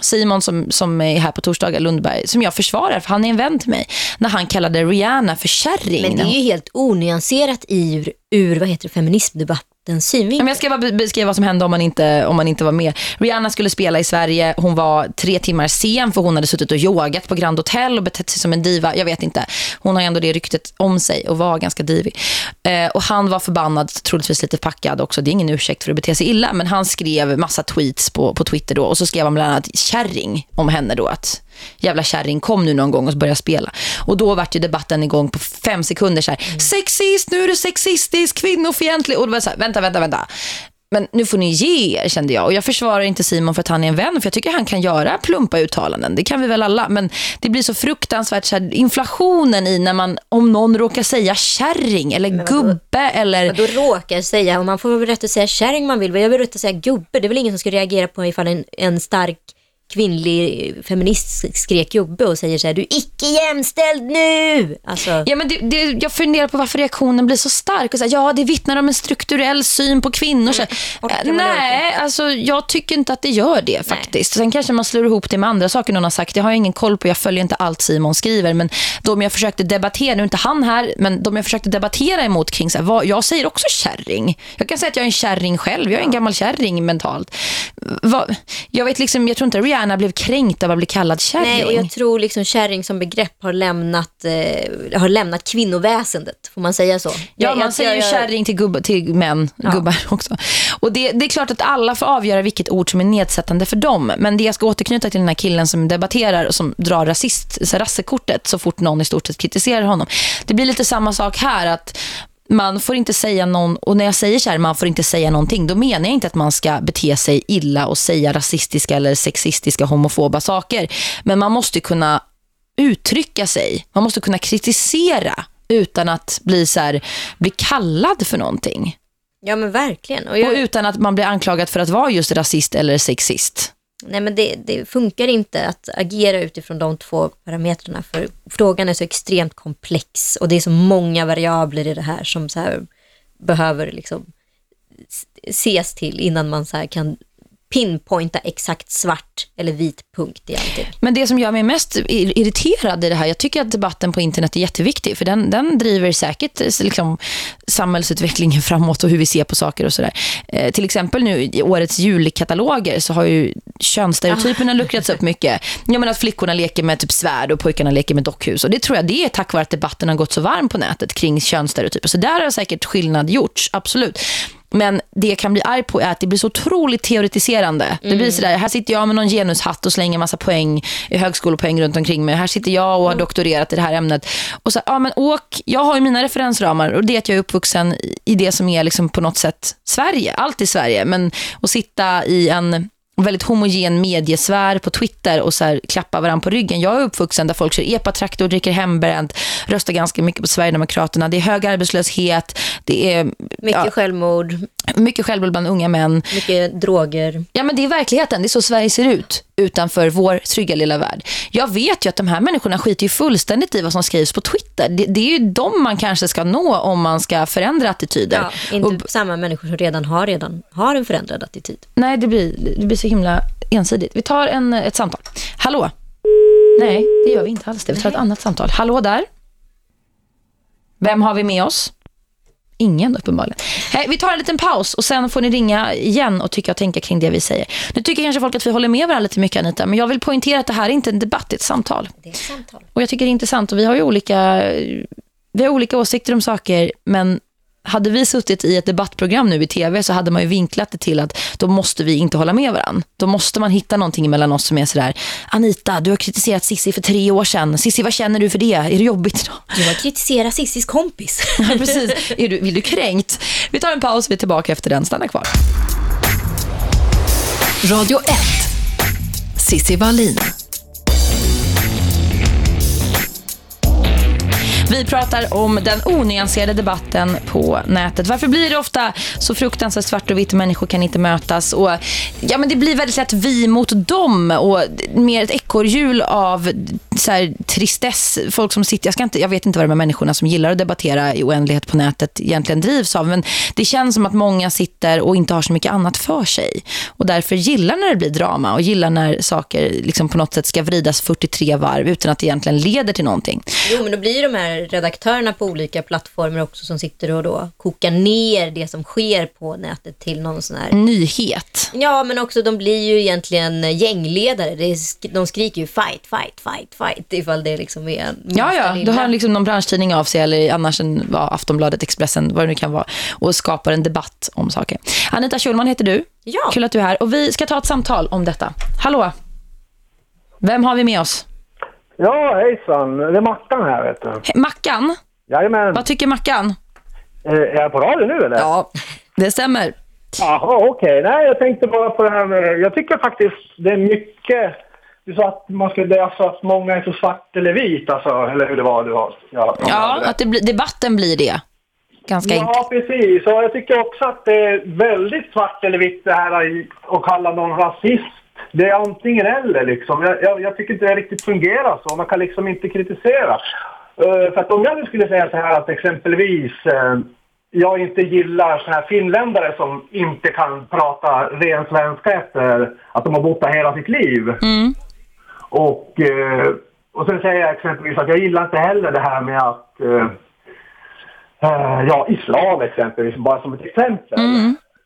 S2: Simon som, som är här på torsdagar, Lundberg, som jag försvarar, för han är en vän till mig, när han kallade Rihanna för kärring.
S3: Men det är ju helt onyanserat ur, ur vad heter det, feminismdebatt feminismdebattens synvinkel.
S2: Men jag ska bara beskriva vad som hände om man, inte, om man inte var med. Rihanna skulle spela i Sverige. Hon var tre timmar sen för hon hade suttit och yogat på Grand Hotel och betett sig som en diva. Jag vet inte. Hon har ändå det ryktet om sig och var ganska divig. Eh, och han var förbannad, troligtvis lite packad också. Det är ingen ursäkt för att bete sig illa. Men han skrev massa tweets på, på Twitter då. Och så skrev han bland annat kärring om henne då. Att jävla kärring, kom nu någon gång och börja spela. Och då vart ju debatten igång på fem sekunder så här, sexist, nu är du sexistisk, kvinnofientlig. Och det var så här, vänta, vänta, vänta. Men nu får ni ge er, kände jag. Och jag försvarar inte Simon för att han är en vän, för jag tycker han kan göra plumpa uttalanden. Det kan vi väl alla. Men det blir så fruktansvärt så här, inflationen i när man, om någon råkar säga kärring eller
S3: vadå?
S2: gubbe eller...
S3: Och då råkar säga, och man får väl rätt att säga kärring man vill, men jag vill rätt att säga gubbe. Det är väl ingen som ska reagera på ifall en, en stark kvinnlig feminist skrek gubbe och säger så här, du är icke jämställd nu! Alltså,
S2: Ja, men det, det, jag funderar på varför reaktionen blir så stark. Och så här, ja, det vittnar om en strukturell syn på kvinnor. Så,
S3: man
S2: nej, alltså, jag tycker inte att det gör det faktiskt. Sen kanske man slår ihop det med andra saker någon har sagt. Jag har ingen koll på, jag följer inte allt Simon skriver. Men de jag försökte debattera, nu inte han här, men de jag försökte debattera emot kring, så här, vad, jag säger också kärring. Jag kan säga att jag är en kärring själv. Jag är en gammal kärring mentalt. Vad, jag vet liksom, jag tror inte Rihanna blev kränkt av att bli kallad kärring.
S3: nej, och jag tror liksom kärring som begrepp har lämnat, eh, har lämnat kvinnoväsendet, får man säga så?
S2: Ja,
S3: Jag-
S2: man
S3: jag-
S2: säger ju
S3: jag-
S2: kärring till, gubb, till män, gubbar också. Och det, det är klart att alla får avgöra vilket ord som är nedsättande för dem. Men det jag ska återknyta till den här killen som debatterar och som drar rasist, så rassekortet så fort någon i stort sett kritiserar honom. Det blir lite samma sak här att man får inte säga någon, och när jag säger så här, man får inte säga någonting, då menar jag inte att man ska bete sig illa och säga rasistiska eller sexistiska, homofoba saker. Men man måste kunna uttrycka sig. Man måste kunna kritisera utan att bli så här, bli kallad för någonting.
S3: Ja men verkligen. Och
S2: Och
S3: jag,
S2: utan att man blir anklagad för att vara just rasist eller sexist
S3: nej, men det, det funkar inte att agera utifrån de två parametrarna för frågan är så extremt komplex och det är så många variabler i det här som så här behöver liksom ses till innan man så här kan pinpointa exakt svart eller vit punkt i allting.
S2: Men det som gör mig mest ir- irriterad i det här, jag tycker att debatten på internet är jätteviktig, för den, den driver säkert liksom, samhällsutvecklingen framåt och hur vi ser på saker och sådär. Eh, till exempel nu i årets julkataloger så har ju könsstereotyperna luckrats upp mycket. Jag menar att flickorna leker med typ svärd och pojkarna leker med dockhus. Och det tror jag det är tack vare att debatten har gått så varm på nätet kring könsstereotyper. Så där har säkert skillnad gjorts, absolut. Men det jag kan bli arg på är att det blir så otroligt teoretiserande. Det blir sådär, här sitter jag med någon genushatt och slänger massa poäng, högskolepoäng runt omkring mig. Här sitter jag och har doktorerat i det här ämnet. Och så, ja men åk, jag har ju mina referensramar och det är att jag är uppvuxen i det som är liksom på något sätt Sverige, allt i Sverige. Men att sitta i en väldigt homogen mediesfär på Twitter och så här, klappa varandra på ryggen. Jag är uppvuxen där folk kör epatraktor, dricker hembränt, röstar ganska mycket på Sverigedemokraterna. Det är hög arbetslöshet, det är
S3: Mycket
S2: ja,
S3: självmord,
S2: mycket självmord bland unga män.
S3: mycket droger.
S2: Ja, men det är verkligheten. Det är så Sverige ser ut utanför vår trygga lilla värld. Jag vet ju att de här människorna skiter ju fullständigt i vad som skrivs på Twitter. Det, det är ju de man kanske ska nå om man ska förändra attityder.
S3: Ja, inte
S2: Och-
S3: samma människor som redan har, redan har en förändrad attityd.
S2: Nej, det blir, det blir så himla ensidigt. Vi tar en, ett samtal. Hallå? Nej, det gör vi inte alls det. Vi tar ett annat samtal. Hallå där? Vem har vi med oss? Ingen uppenbarligen. Hej, vi tar en liten paus och sen får ni ringa igen och tycka och tänka kring det vi säger. Nu tycker kanske folk att vi håller med varandra lite mycket Anita, men jag vill poängtera att det här är inte en debatt, det är ett samtal.
S3: Det är ett samtal.
S2: Och jag tycker det är intressant och vi har ju olika, vi har olika åsikter om saker, men hade vi suttit i ett debattprogram nu i tv så hade man ju vinklat det till att då måste vi inte hålla med varandra. Då måste man hitta någonting mellan oss som är sådär, Anita, du har kritiserat Sissi för tre år sedan. Sissi, vad känner du för det? Är det jobbigt idag?
S3: Du har kritiserat Cissis kompis.
S2: Ja, precis. Är du, vill du kränkt? Vi tar en paus, vi är tillbaka efter den. Stanna kvar.
S1: Radio 1. Sissi Wallin.
S2: Vi pratar om den onyanserade debatten på nätet. Varför blir det ofta så fruktansvärt svart och vitt och människor kan inte mötas? Och, ja, men det blir väldigt lätt vi mot dem och mer ett ekorrhjul av så här, tristess. Folk som sitter, jag, ska inte, jag vet inte vad de här människorna som gillar att debattera i oändlighet på nätet egentligen drivs av. Men det känns som att många sitter och inte har så mycket annat för sig. Och därför gillar när det blir drama och gillar när saker liksom på något sätt ska vridas 43 varv utan att det egentligen leder till någonting.
S3: Jo, men då blir de här redaktörerna på olika plattformar också som sitter och då kokar ner det som sker på nätet till någon sån här...
S2: Nyhet.
S3: Ja, men också de blir ju egentligen gängledare. Är, de skriker ju fight, fight, fight, fight ifall det liksom är en
S2: Ja, ja. Du har liksom någon branschtidning av sig eller annars en, vad, Aftonbladet, Expressen, vad det nu kan vara och skapar en debatt om saker. Anita Schulman heter du.
S3: Ja.
S2: Kul att du är här. Och vi ska ta ett samtal om ddetta. Hallå? Vem har vi med oss?
S5: Ja, hejsan. Det är Mackan här, vet du.
S2: Mackan?
S5: Jajamän.
S2: Vad tycker Mackan?
S5: Eh, Är jag på radio nu, eller?
S2: Ja, det stämmer.
S5: Jaha, okej. Nej, jag tänkte bara på det här med... Jag tycker faktiskt det är mycket... Du sa att man skulle... Det är alltså att många är så svart eller vit, alltså. Eller hur det var du har... Ja,
S2: Ja, att det blir, debatten blir det. Ganska enkelt.
S5: Ja, precis. Och jag tycker också att det är väldigt svart eller vitt det här att kalla någon rasist. Det är antingen eller liksom. Jag, jag, jag tycker inte det riktigt fungerar så. Man kan liksom inte kritisera. Eh, för att om jag nu skulle säga så här att exempelvis eh, jag inte gillar så här finländare som inte kan prata ren svenska efter att de har bott där hela sitt liv.
S2: Mm.
S5: Och, eh, och sen säger jag exempelvis att jag gillar inte heller det här med att ja, islam exempelvis, bara som ett exempel.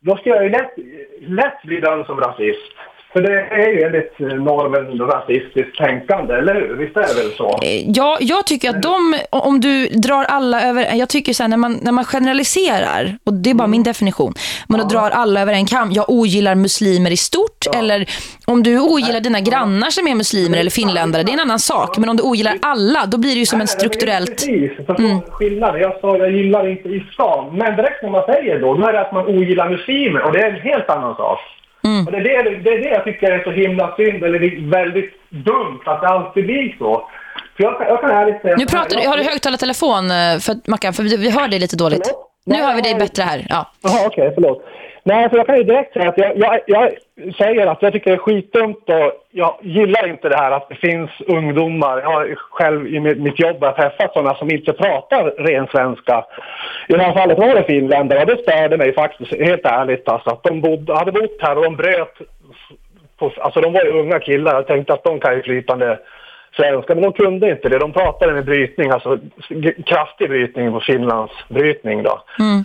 S5: Då ska jag ju lätt, lätt bli dömd som rasist. För det är ju enligt normen rasistiskt tänkande, eller hur? Visst är det väl så?
S2: Eh, Ja, jag tycker att de, om du drar alla över, jag tycker så här, när man, när man generaliserar, och det är bara min definition, men då drar alla över en kam, jag ogillar muslimer i stort, eller om du ogillar dina grannar som är muslimer eller finländare, det är en annan sak, men om du ogillar alla, då blir det ju som en
S5: Nej, men
S2: strukturellt...
S5: Precis, förstår skillnaden. Jag sa jag gillar inte islam. Men direkt när man säger då, då är det att man ogillar muslimer och det är en helt annan sak. Och det, är det, det är det jag tycker är så himla synd, eller det är väldigt dumt att det alltid blir så. För jag, jag kan ärligt säga...
S2: Nu pratar du, har du högtalartelefon, eh, för, Mackan, för vi, vi hör dig lite dåligt.
S5: Förlåt?
S2: Nu
S5: Nej,
S2: hör vi dig bättre här, ja.
S5: Jaha, okej, förlåt. Nej, för jag kan ju direkt säga att jag, jag, jag säger att jag tycker det är skitdumt och jag gillar inte det här att det finns ungdomar. Jag har själv i mitt jobb har träffat sådana som inte pratar ren svenska. I det här fallet var det finländare och det störde mig faktiskt, helt ärligt. Alltså, att de bodde, hade bott här och de bröt... På, alltså de var ju unga killar. Jag tänkte att de kan ju flytande svenska, men de kunde inte det. De pratade med brytning, alltså kraftig brytning på Finlands brytning då. Mm.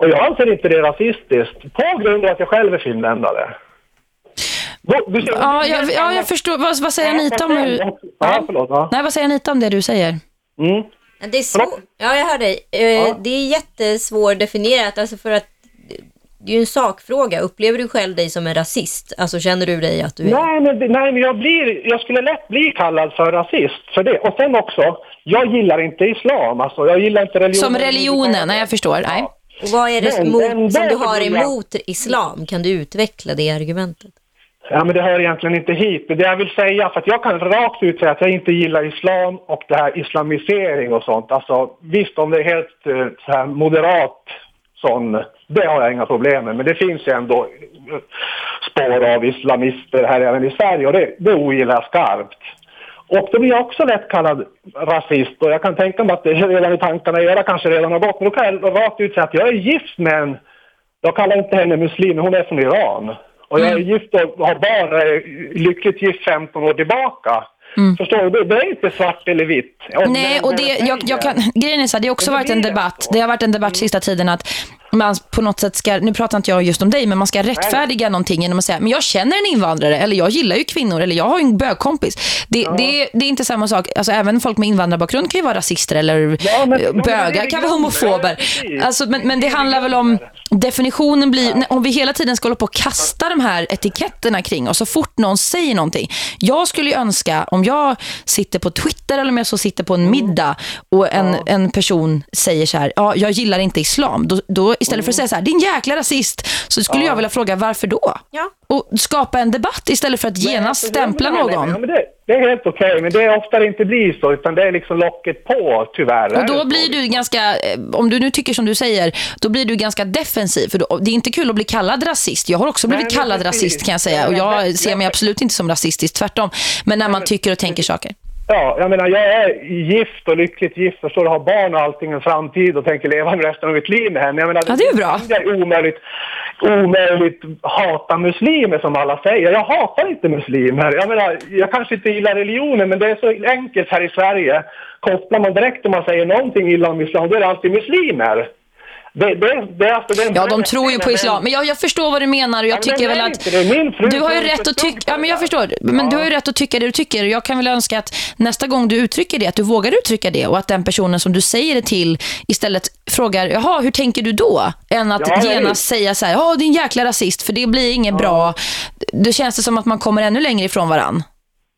S5: Och jag anser inte det rasistiskt på grund av att jag själv är finländare. Du, du,
S2: Ja, jag, ja, jag förstår. Vad, vad säger Anita om hur...
S5: Ja, förlåt. Ja.
S2: Nej, vad säger Anita om det du säger?
S5: Mm.
S3: Ja, Det är svårt. Ja, jag hör dig. Eh, Det är jättesvårdefinierat, alltså för att det är ju en sakfråga. Upplever du själv dig som en rasist? Alltså känner du dig att du är...
S5: Nej, men, nej, men jag, blir, jag skulle lätt bli kallad för rasist för det. Och sen också, jag gillar inte islam. Alltså, jag gillar inte religion.
S2: Som religionen, nej jag förstår. Nej.
S3: Och vad är det
S5: Men
S3: mot, som du har
S5: vill jag-
S3: emot islam? Kan du utveckla det argumentet?
S5: Ja, men det hör egentligen inte hit. Det jag vill säga, för att jag kan rakt ut säga att jag inte gillar islam och det här islamisering och sånt. Alltså visst, om det är helt eh, så här moderat sån, det har jag inga problem med. Men det finns ju ändå eh, spår av islamister här även i Sverige och det, det ogillar jag skarpt. Och då blir jag också lätt kallad rasist och jag kan tänka mig att det redan i tankarna era kanske redan har gått. Men då kan jag rakt ut säga att jag är gift med en, jag kallar inte henne muslim, hon är från Iran. Och jag är gift och har barn, lyckligt gift 15 år tillbaka. Förstår du? Det, är inte svart eller vitt. Och
S2: Nej, och det, jag, jag kan, grejen är så här, det har också varit en debatt, det har varit en debatt sista tiden att man på något sätt ska, nu pratar inte jag just om dig, men man ska rättfärdiga någonting genom att säga, men jag känner en invandrare, eller jag gillar ju kvinnor, eller jag har ju en bögkompis. Det, det, det är inte samma sak, alltså även folk med invandrarbakgrund kan ju vara rasister eller
S5: Ja, men-
S2: bögar kan vara homofober.
S5: Ja.
S2: Alltså, men, men det handlar väl om, definitionen blir, om vi hela tiden ska hålla på och kasta de här etiketterna kring och så fort någon säger någonting. Jag skulle ju önska, om jag sitter på Twitter eller om jag så sitter på en middag och en, en person säger så här, ja, jag gillar inte islam. Då, då istället för att säga så här, din jäkla rasist, så skulle jag vilja fråga, varför då?
S3: Ja.
S2: Och skapa en debatt istället för att genast
S5: alltså,
S2: stämpla
S5: nej, nej,
S2: någon.
S5: nej, men det, det är helt okej, men det är ofta det inte blir så, utan det är liksom locket på, tyvärr.
S2: Och då blir du ganska, eh, om du nu tycker som du säger, då blir du ganska defensiv. För då, det är inte kul att bli kallad rasist. Jag har också blivit
S5: Nej,
S2: kallad rasist kan jag säga.
S5: Ja,
S2: Och jag ser mig absolut inte som rasistisk, tvärtom. Men när man tycker och tänker saker.
S5: Ja, jag menar jag är gift och lyckligt gift, förstår du, har barn och allting, en framtid och tänker leva resten av mitt liv med henne. Jag menar,
S2: Ja, det är bra.
S5: Det är omöjligt, omöjligt hata muslimer som alla säger. Jag hatar inte muslimer. Jag menar, jag kanske inte gillar religionen, men det är så enkelt här i Sverige. Kopplar man direkt om man säger någonting illa om islam, då är det alltid muslimer. Det, det, det, alltså,
S2: Ja, de tror ju på islam. Men jag, jag förstår vad du menar och jag
S5: men
S2: tycker väl att du har ju rätt att tycka, ja men jag förstår, men du
S5: Ja.
S2: har ju rätt att tycka det du tycker. Jag kan väl önska att nästa gång du uttrycker det, att du vågar uttrycka det och att den personen som du säger det till istället frågar, jaha, hur tänker du då? Än att
S5: Ja, ja,
S2: genast säga så här, ja din jäkla rasist, för det blir inget bra. Det känns det som att man kommer ännu längre ifrån varann.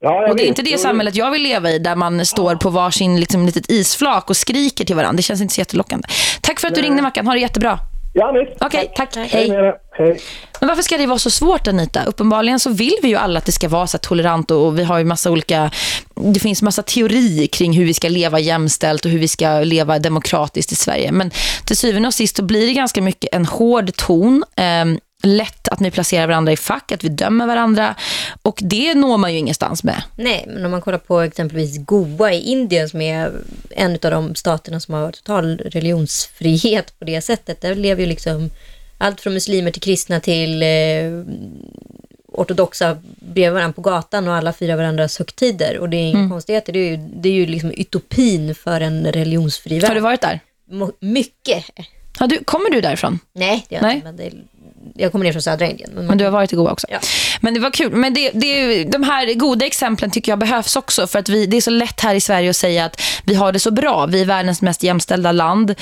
S5: Ja,
S2: Och det är inte det samhället jag vill leva i, där man står på varsin liksom, litet isflak och skriker till varandra. Det känns inte så jättelockande. Tack för att du ringde Mackan, ha det jättebra.
S5: Ja, visst.
S2: Okej, tack.
S5: Hej
S2: Hej.
S5: Hej.
S2: Men varför ska det vara så svårt Anita? Uppenbarligen så vill vi ju alla att det ska vara så tolerant och vi har ju massa olika, det finns massa teori kring hur vi ska leva jämställt och hur vi ska leva demokratiskt i Sverige. Men till syvende och sist så blir det ganska mycket en hård ton, eh, lätt att ni placerar varandra i fack, att vi dömer varandra och det når man ju ingenstans med.
S3: Nej, men om man kollar på exempelvis Goa i Indien som är en av de staterna som har total religionsfrihet på det sättet. Där lever ju liksom allt från muslimer till kristna till eh, ortodoxa bredvid varandra på gatan och alla firar varandras högtider. Och det är inga
S2: Mm.
S3: konstigheter, det är ju, det är ju liksom utopin för en religionsfri värld.
S2: Har du varit där?
S3: Mycket.
S2: Ja, du, kommer du därifrån?
S3: Nej, det gör jag
S2: Nej.
S3: inte. Men det, jag kommer ner från södra Indien. Men
S2: Men du har varit i Goa också.
S3: Ja.
S2: Men det var kul. Men det, det, de här goda exemplen tycker jag behövs också. För att vi, det är så lätt här i Sverige att säga att vi har det så bra. Vi är världens mest jämställda land.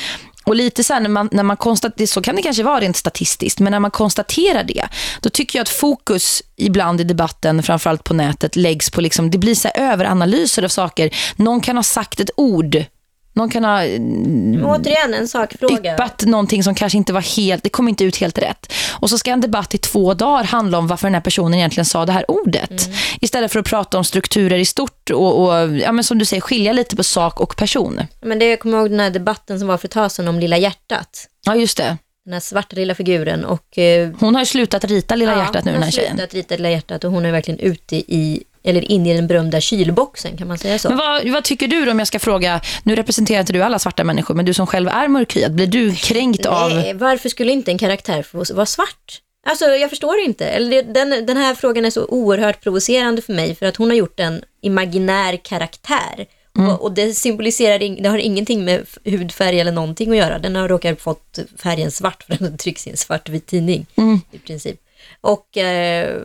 S2: Och lite så här när man, när man konstaterar, så kan det kanske vara rent statistiskt, men när man konstaterar det, då tycker jag att fokus ibland i debatten, framförallt på nätet, läggs på liksom, det blir så överanalyser av saker. Någon kan ha sagt ett ord, någon kan ha
S3: Men återigen, en sakfråga.
S2: yppat någonting som kanske inte var helt, det kom inte ut helt rätt. Och så ska en debatt i två dagar handla om varför den här personen egentligen sa det här ordet. Istället för att prata om strukturer i stort och, och ja, men som du säger, skilja lite på sak och person.
S3: Men det, jag kommer ihåg den här debatten som var för ett tag sedan om Lilla hjärtat.
S2: Ja, just det.
S3: Den här svarta lilla figuren och... Eh,
S2: Hon har ju slutat rita Lilla hjärtat nu, den här
S3: hon har
S2: tjejen.
S3: slutat rita Lilla hjärtat och hon är verkligen ute i, eller inne i den berömda kylboxen, kan man säga så?
S2: Men vad, vad tycker du då om jag ska fråga, nu representerar inte du alla svarta människor, men du som själv är mörkhyad, blir du kränkt av...
S3: Nej, varför skulle inte en karaktär få vara svart? Alltså, jag förstår inte. Eller den, den här frågan är så oerhört provocerande för mig för att hon har gjort en imaginär karaktär.
S2: Mm.
S3: Och, och det symboliserar, det har ingenting med hudfärg eller någonting att göra. Den har råkat fått färgen svart för den trycks i en svartvit tidning
S2: Mm.
S3: i princip. Och eh,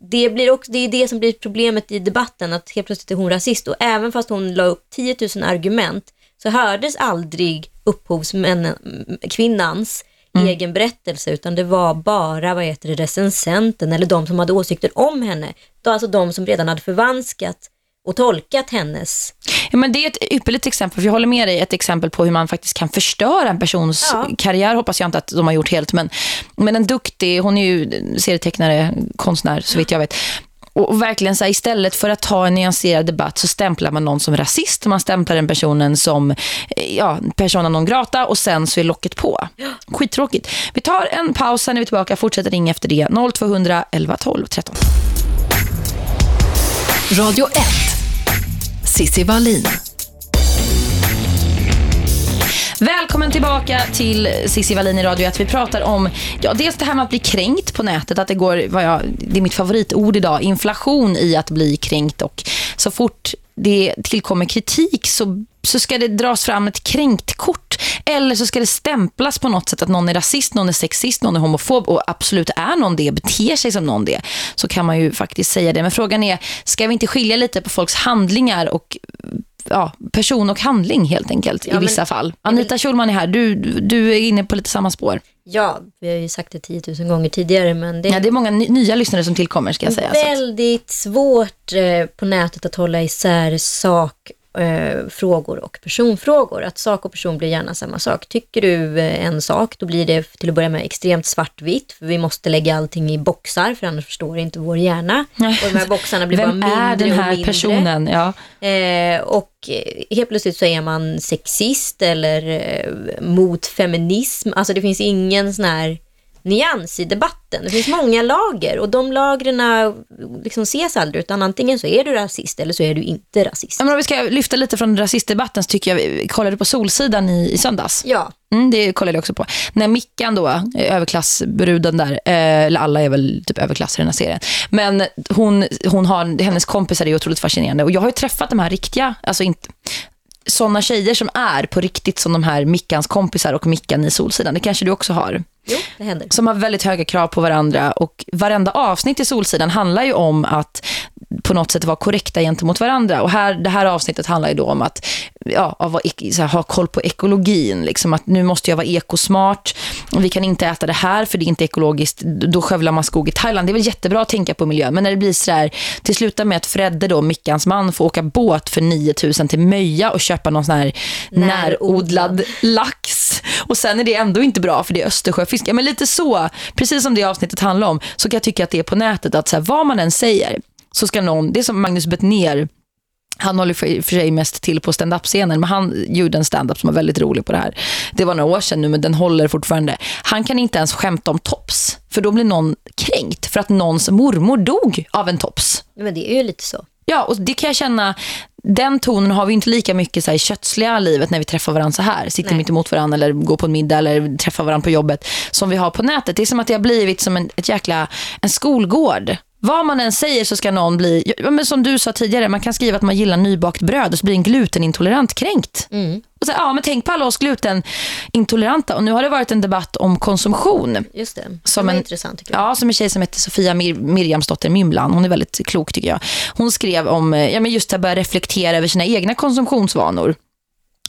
S3: det, blir också, det är det som blir problemet i debatten, att helt plötsligt är hon rasist. Och även fast hon la upp 10 000 argument så hördes aldrig upphovsmännen, kvinnans egen berättelse utan det var bara vad heter det, recensenten eller de som hade åsikter om henne. Då alltså de som redan hade förvanskat och tolkat hennes.
S2: Ja, men det är ett ypperligt exempel, för jag håller med dig, ett exempel på hur man faktiskt kan förstöra en persons
S3: Ja.
S2: karriär. Hoppas jag inte att de har gjort helt, men, men en duktig, hon är ju serietecknare, konstnär, så vitt jag vet. Och verkligen så här, istället för att ta en nyanserad debatt så stämplar man någon som rasist. Man stämplar den personen som eh, ja, persona non grata och sen så är locket på. Skittråkigt. Vi tar en paus, sen är vi tillbaka. Fortsätter ringa efter det. 0200 11 12 13.
S1: Radio 1. Cissi Wallin.
S2: Välkommen tillbaka till Cissi Wallin i Radio 1. Vi pratar om ja, dels det här med att bli kränkt på nätet. Att det går, vad jag, det är mitt favoritord idag, inflation i att bli kränkt. Och så fort det tillkommer kritik så, så ska det dras fram ett kränkt kort. Eller så ska det stämplas på något sätt att någon är rasist, någon är sexist, någon är homofob. Och absolut är någon det, beter sig som någon det. Så kan man ju faktiskt säga det. Men frågan är, ska vi inte skilja lite på folks handlingar och ja, person och handling helt enkelt
S3: Ja,
S2: i
S3: men-
S2: vissa fall. Anita Schulman är här. Du, du är inne på lite samma spår.
S3: Ja, vi har ju sagt det 10 000 gånger tidigare men det
S2: Ja, det är många ny- nya lyssnare som tillkommer ska jag säga.
S3: Väldigt svårt eh, på nätet att hålla isär sak, eh, frågor och personfrågor. Att sak och person blir gärna samma sak. Tycker du eh, en sak, då blir det till att börja med extremt svartvitt. För vi måste lägga allting i boxar, för annars förstår inte vår hjärna. Och de här boxarna blir bara
S2: vem
S3: mindre
S2: är den
S3: och
S2: här
S3: mindre.
S2: personen? Ja.
S3: Eh, och eh, helt plötsligt så är man sexist eller eh, mot feminism. Alltså det finns ingen sån här nyans i debatten. Det finns många lager och de lagren liksom ses aldrig utan antingen så är du rasist eller så är du inte rasist.
S2: Men om vi ska lyfta lite från rasistdebatten så tycker jag, vi kollade på Solsidan i, i söndags.
S3: Ja,
S2: Mm, det kollade jag också på. När Mickan då, eh, överklassbruden där, eh, eller alla är väl typ överklass i den här serien. Men hon, hon har, hennes kompisar är otroligt fascinerande. Och jag har ju träffat de här riktiga, alltså inte sådana tjejer som är på riktigt som de här Mickans kompisar och Mickan i Solsidan. Det kanske du också har.
S3: Jo, det händer.
S2: Som har väldigt höga krav på varandra. Och varenda avsnitt i Solsidan handlar ju om att på något sätt vara korrekta gentemot varandra. Och här, det här avsnittet handlar ju då om att ja, här, ha koll på ekologin. Liksom att nu måste jag vara ekosmart. Vi kan inte äta det här för det är inte ekologiskt. Då skövlar man skog i Thailand. Det är väl jättebra att tänka på miljön. Men när det blir så där, till slutar med att Fredde då, Mickans man, får åka båt för 9000 till Möja och köpa någon sån här
S3: Närodlad.
S2: närodlad lax. Och sen är det ändå inte bra för det är Östersjöfisk. Ja, men lite så, precis som det avsnittet handlar om, så kan jag tycka att det är på nätet att så här, vad man än säger så ska någon, det är som Magnus Bettner han håller för för sig mest till på stand-up-scenen, men han gjorde en stand-up som var väldigt rolig på det här. Det var några år sedan nu, men den håller fortfarande. Han kan inte ens skämta om tops, för då blir någon kränkt för att någons mormor dog av en tops.
S3: Men det är ju lite så.
S2: Ja, och det kan jag känna, den tonen har vi inte lika mycket så här, i kötsliga livet när vi träffar varandra så här. Sitter
S3: Nej.
S2: mitt emot varandra eller går på en middag eller träffar varandra på jobbet som vi har på nätet. Det är som att det har blivit som en, ett jäkla, en skolgård. Vad man än säger så ska någon bli, ja, men som du sa tidigare, man kan skriva att man gillar nybakt bröd och så blir en glutenintolerant kränkt. Och så, ja, men tänk på alla oss glutenintoleranta. Och nu har det varit en debatt om konsumtion.
S3: Just det.
S2: Som
S3: det var
S2: en-
S3: intressant tycker jag.
S2: Ja, som en tjej som heter Sofia Mir Mirjamsdotter Mymlan. Hon är väldigt klok tycker jag. Hon skrev om, eh, ja men just att börja reflektera över sina egna konsumtionsvanor.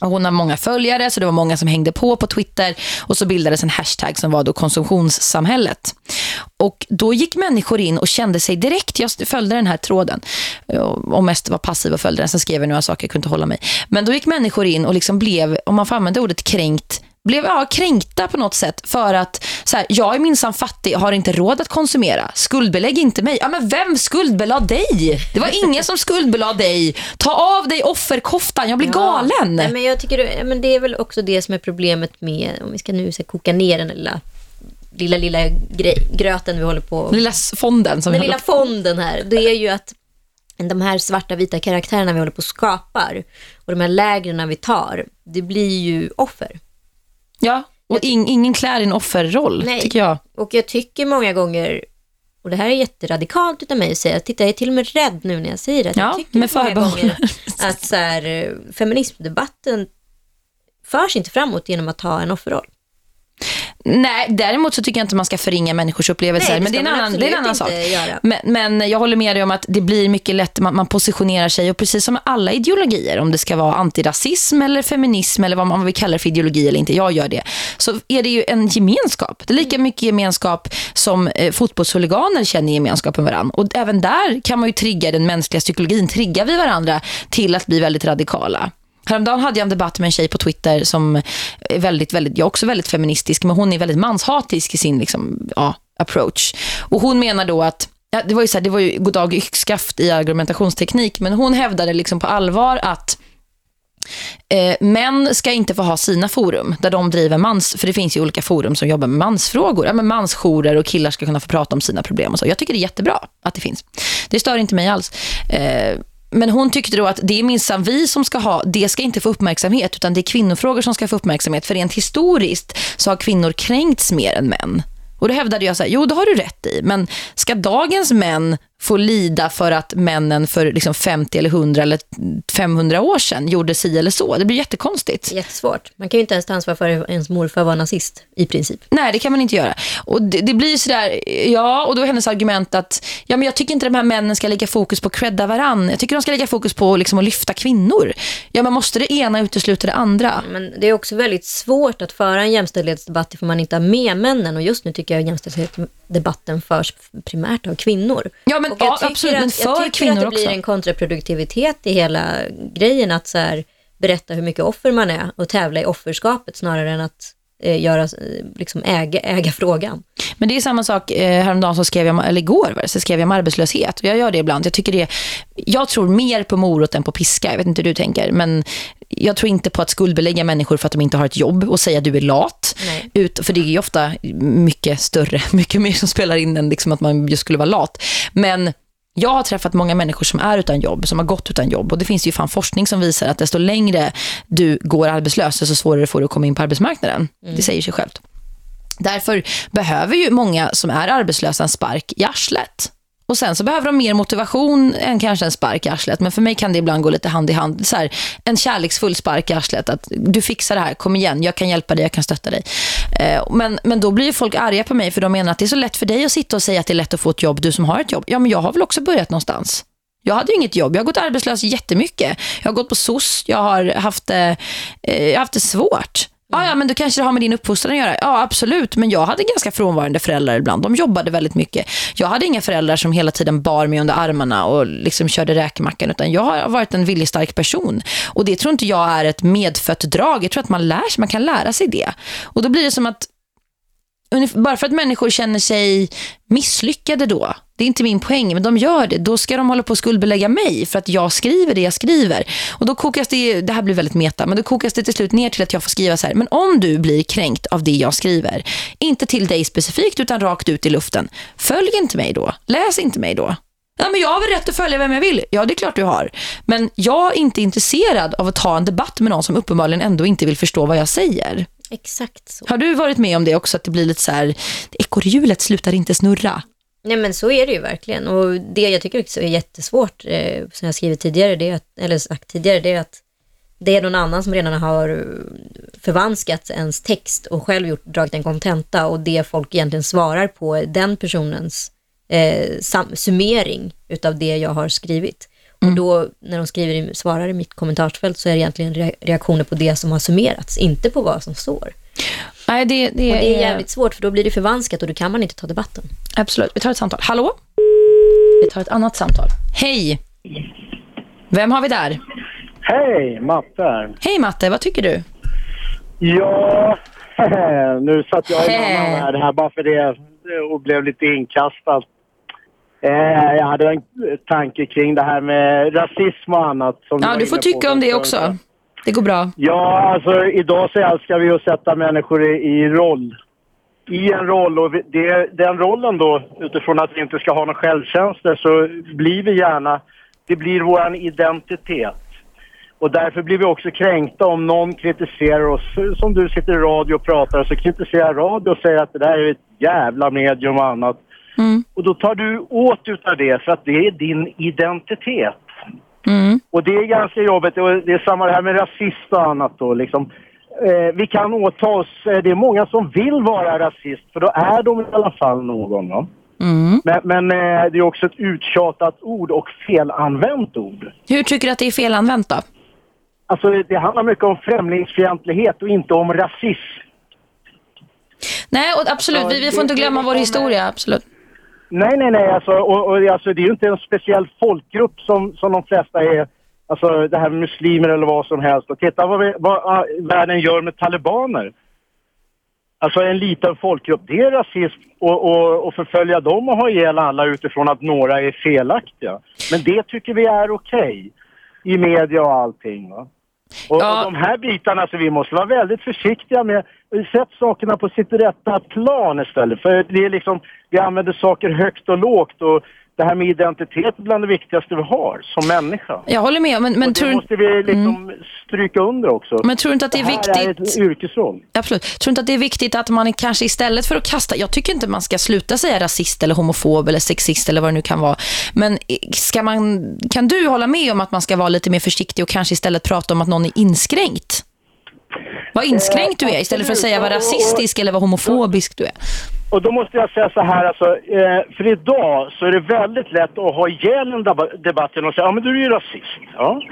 S2: Och hon har många följare så det var många som hängde på på Twitter och så bildades en hashtag som var då konsumtionssamhället. Och då gick människor in och kände sig direkt, jag följde den här tråden och mest var passiv och följde den, sen skrev jag några saker, jag kunde inte hålla mig. Men då gick människor in och liksom blev, om man får använda ordet kränkt, blev ja, kränkta på något sätt för att så här, jag är minsann fattig har inte råd att konsumera. Skuldbelägg inte mig. Ja, men vem skuldbelade dig? Det var ingen som skuldbelade dig. Ta av dig offerkoftan, jag blir galen.
S3: Nej, men jag tycker men det är väl också det som är problemet med, om vi ska nu så här, koka ner den lilla, lilla, lilla grej, gröten vi håller på
S2: Lilla fonden som
S3: den
S2: vi
S3: lilla
S2: på-
S3: fonden här, det är ju att de här svarta vita karaktärerna vi håller på och skapar och de här lägren vi tar, det blir ju offer.
S2: Ja, och in, ingen klär en offerroll,
S3: Nej.
S2: tycker jag.
S3: Och jag tycker många gånger, och det här är jätteradikalt utav mig att säga, titta jag är till och med rädd nu när jag säger det.
S2: Ja,
S3: jag tycker
S2: med förbehåll.
S3: att så här, eh, feminismdebatten förs inte framåt genom att ta en offerroll.
S2: Nej, däremot så tycker jag inte man ska förringa människors upplevelser.
S3: Nej, det
S2: men det är en annan, det är en annan sak. Men, men jag håller med dig om att det blir mycket lätt, man, man positionerar sig och precis som med alla ideologier, om det ska vara antirasism eller feminism eller vad man vill kalla det för ideologi eller inte, jag gör det, så är det ju en gemenskap. Det är lika mycket gemenskap som eh, fotbollshuliganer känner gemenskap med varandra. Och även där kan man ju trigga den mänskliga psykologin, triggar vi varandra till att bli väldigt radikala. Häromdagen hade jag en debatt med en tjej på Twitter som är väldigt, väldigt, jag är också väldigt feministisk, men hon är väldigt manshatisk i sin liksom, ja, approach. Och hon menar då att Ja, det var ju så här, det var ju goddag yxskaft i argumentationsteknik, men hon hävdade liksom på allvar att eh, män ska inte få ha sina forum där de driver mans, för det finns ju olika forum som jobbar med mansfrågor, ja, men mansjourer och killar ska kunna få prata om sina problem och så. Jag tycker det är jättebra att det finns. Det stör inte mig alls. Eh, men hon tyckte då att det är minsann vi som ska ha, det ska inte få uppmärksamhet utan det är kvinnofrågor som ska få uppmärksamhet. För rent historiskt så har kvinnor kränkts mer än män. Och då hävdade jag så här, jo det har du rätt i. Men ska dagens män få lida för att männen för liksom 50 eller 100 eller 500 år sedan gjorde si eller så? Det blir jättekonstigt.
S3: Jättesvårt. Man kan ju inte ens ta ansvar för att ens morfar var nazist i princip.
S2: Nej, det kan man inte göra. Och det, det blir sådär, ja, och då är hennes argument att ja, men jag tycker inte de här männen ska lägga fokus på att credda varann. Jag tycker de ska lägga fokus på liksom, att lyfta kvinnor. Ja, men måste det ena utesluta det andra?
S3: Men det är också väldigt svårt att föra en jämställdhetsdebatt ifall man inte har med männen. Och just nu tycker jag jämställdhetsdebatten förs primärt av kvinnor.
S2: Ja, men
S3: Och jag
S2: ja,
S3: tycker
S2: absolut,
S3: att,
S2: men för
S3: jag tycker att det blir
S2: också.
S3: en kontraproduktivitet i hela grejen att så här, berätta hur mycket offer man är och tävla i offerskapet snarare än att eh, göra, eh, liksom äga, äga frågan.
S2: Men det är samma sak, eh, häromdagen så skrev jag, eller igår var det, så skrev jag om arbetslöshet. Och jag gör det ibland. Jag, tycker det, jag tror mer på morot än på piska. Jag vet inte hur du tänker. Men jag tror inte på att skuldbelägga människor för att de inte har ett jobb och säga att du är lat.
S3: Nej.
S2: Ut, för det är ju ofta mycket större, mycket mer som spelar in än liksom att man just skulle vara lat. Men jag har träffat många människor som är utan jobb, som har gått utan jobb. Och det finns ju fan forskning som visar att desto längre du går arbetslös, desto svårare får du att komma in på arbetsmarknaden. Det säger sig självt. Därför behöver ju många som är arbetslösa en spark i arslet. Och sen så behöver de mer motivation än kanske en spark i arslet. Men för mig kan det ibland gå lite hand i hand. Så här, en kärleksfull spark i arslet. Att du fixar det här, kom igen, jag kan hjälpa dig, jag kan stötta dig. Eh, men, men då blir ju folk arga på mig för de menar att det är så lätt för dig att sitta och säga att det är lätt att få ett jobb, du som har ett jobb. Ja, men jag har väl också börjat någonstans. Jag hade ju inget jobb. Jag har gått arbetslös jättemycket. Jag har gått på SOS. Jag har haft eh, eh, jag har haft det svårt. Ja, ja, men du kanske det har med din uppfostran att göra. Ja, absolut. Men jag hade ganska frånvarande föräldrar ibland. De jobbade väldigt mycket. Jag hade inga föräldrar som hela tiden bar mig under armarna och liksom körde räkmackan. Utan jag har varit en viljestark person. Och det tror inte jag är ett medfött drag. Jag tror att man lär sig, man kan lära sig det. Och då blir det som att bara för att människor känner sig misslyckade då, det är inte min poäng, men de gör det, då ska de hålla på att skuldbelägga mig för att jag skriver det jag skriver. Och då kokas det, det här blir väldigt meta, men då kokas det till slut ner till att jag får skriva så här, men om du blir kränkt av det jag skriver, inte till dig specifikt utan rakt ut i luften, följ inte mig då, läs inte mig då. Ja, men jag har väl rätt att följa vem jag vill. Ja, det är klart du har. Men jag är inte intresserad av att ta en debatt med någon som uppenbarligen ändå inte vill förstå vad jag säger.
S3: Exakt så.
S2: Har du varit med om det också, att det blir lite så här, ekorrhjulet slutar inte snurra?
S3: Nej men så är det ju verkligen. Och det jag tycker också är jättesvårt, eh, som jag skrivit tidigare, det att, eller sagt tidigare, det är att det är någon annan som redan har förvanskat ens text och själv gjort, dragit en kontenta och det folk egentligen svarar på är den personens eh, summering utav det jag har skrivit. Och då när de skriver i, svarar i mitt kommentarsfält så är det egentligen re- reaktioner på det som har summerats, inte på vad som står.
S2: Nej, det, det,
S3: Och det är jävligt svårt för då blir det förvanskat och då kan man inte ta debatten.
S2: Absolut. Vi tar ett samtal. Hallå? Vi tar ett annat samtal. Hej! Vem har vi där?
S6: Hej, Matte här.
S2: Hej Matte, vad tycker du?
S6: Ja, nu satt jag i en
S2: Hä.
S6: annan värld här bara för det och blev lite inkastad. Eh, jag hade en tanke kring det här med rasism och annat.
S2: Ja, du får
S6: på
S2: tycka om det också. Det går bra.
S6: Ja, alltså idag så älskar vi att sätta människor i, i roll. I en roll och vi- det, den rollen då, utifrån att vi inte ska ha någon självkänsla, så blir vi gärna, det blir vår identitet. Och därför blir vi också kränkta om någon kritiserar oss. Som du sitter i radio och pratar så kritiserar radio och säger att det där är ett jävla medium och annat.
S2: Mm.
S6: Och då tar du åt utav det för att det är din identitet.
S2: Mm.
S6: Och det är ganska jobbigt. Och det är samma det här med rasist och annat då liksom. eh, vi kan åta oss, eh, det är många som vill vara rasist för då är de i alla fall någon.
S2: Mm.
S6: Men, men eh, det är också ett uttjatat ord och felanvänt ord.
S2: Hur tycker du att det är felanvänt då?
S6: Alltså det handlar mycket om främlingsfientlighet och inte om rasism.
S2: Nej, och absolut, vi, vi får inte glömma vår historia, absolut.
S6: Nej, nej, nej. Alltså, och, och, alltså, det är ju inte en speciell folkgrupp som, som de flesta är. Alltså det här med muslimer eller vad som helst. Och titta vad, vi, vad ah, världen gör med talibaner. Alltså en liten folkgrupp, det är rasism och, och, och förfölja dem och ha ihjäl alla utifrån att några är felaktiga. Men det tycker vi är okej i media och allting. Va? Och,
S2: Ja.
S6: och de här bitarna, så vi måste vara väldigt försiktiga med Sätt sakerna på sitt rätta plan istället. För det är liksom, vi använder saker högt och lågt och det här med identitet är bland det viktigaste vi har som människa.
S2: Jag håller med, men, men,
S6: det
S2: tror, Mm.
S6: måste vi liksom stryka under också.
S2: men tror inte att det är
S6: här är
S2: viktigt?
S6: ett yrkesroll.
S2: Absolut. Tror inte att det är viktigt att man kanske istället för att kasta, jag tycker inte man ska sluta säga rasist eller homofob eller sexist eller vad det nu kan vara. Men ska man, kan du hålla med om att man ska vara lite mer försiktig och kanske istället prata om att någon är inskränkt? Vad inskränkt du är istället för att säga vad rasistisk eller vad homofobisk du är.
S6: Och då måste jag säga så här, alltså, eh, för idag så är det väldigt lätt att ha ihjäl en debatt genom och säga ja men du är ju rasist. Ja.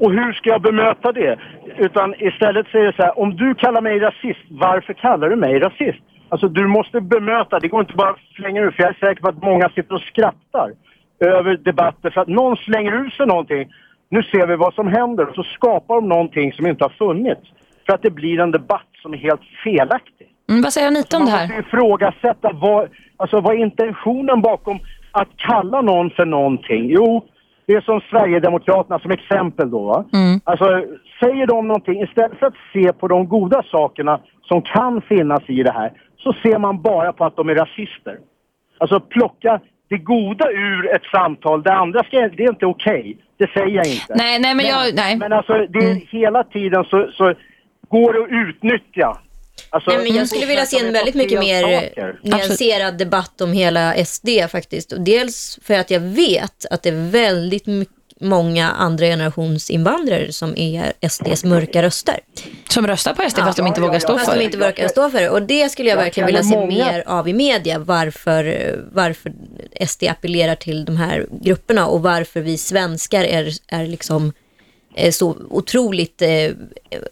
S6: Och hur ska jag bemöta det? Utan istället säger jag så här, om du kallar mig rasist, varför kallar du mig rasist? Alltså du måste bemöta, det går inte bara att slänga ur, för jag är säker på att många sitter och skrattar över debatter för att någon slänger ur sig någonting. Nu ser vi vad som händer och så skapar de någonting som inte har funnits. För att det blir en debatt som är helt felaktig.
S2: Mm, vad säger Anita om det
S6: Man
S2: här?
S6: måste ifrågasätta vad, alltså vad är intentionen bakom att kalla någon för någonting? Jo, det är som Sverigedemokraterna som exempel då. Va?
S2: Mm.
S6: Alltså, säger de någonting, istället för att se på de goda sakerna som kan finnas i det här, så ser man bara på att de är rasister. Alltså plocka det goda ur ett samtal, det andra ska, det är inte okej. Det säger jag inte.
S2: Nej, nej, men jag, nej.
S6: Men alltså, det är
S2: Mm.
S6: hela tiden så, så går att utnyttja. Alltså,
S3: Nej, men jag skulle vilja se en väldigt mycket mer
S6: saker.
S3: nyanserad debatt om hela SD faktiskt. Och dels för att jag vet att det är väldigt många andra generations invandrare som är SDs mörka röster.
S2: Som röstar på SD fast de inte vågar stå
S3: Fast
S2: för
S3: de
S2: det.
S3: inte vågar stå för det. Och det skulle jag
S6: Jag
S3: verkligen vilja se
S6: många-
S3: mer av i media. Varför, varför SD appellerar till de här grupperna och varför vi svenskar är, är liksom så otroligt, eh,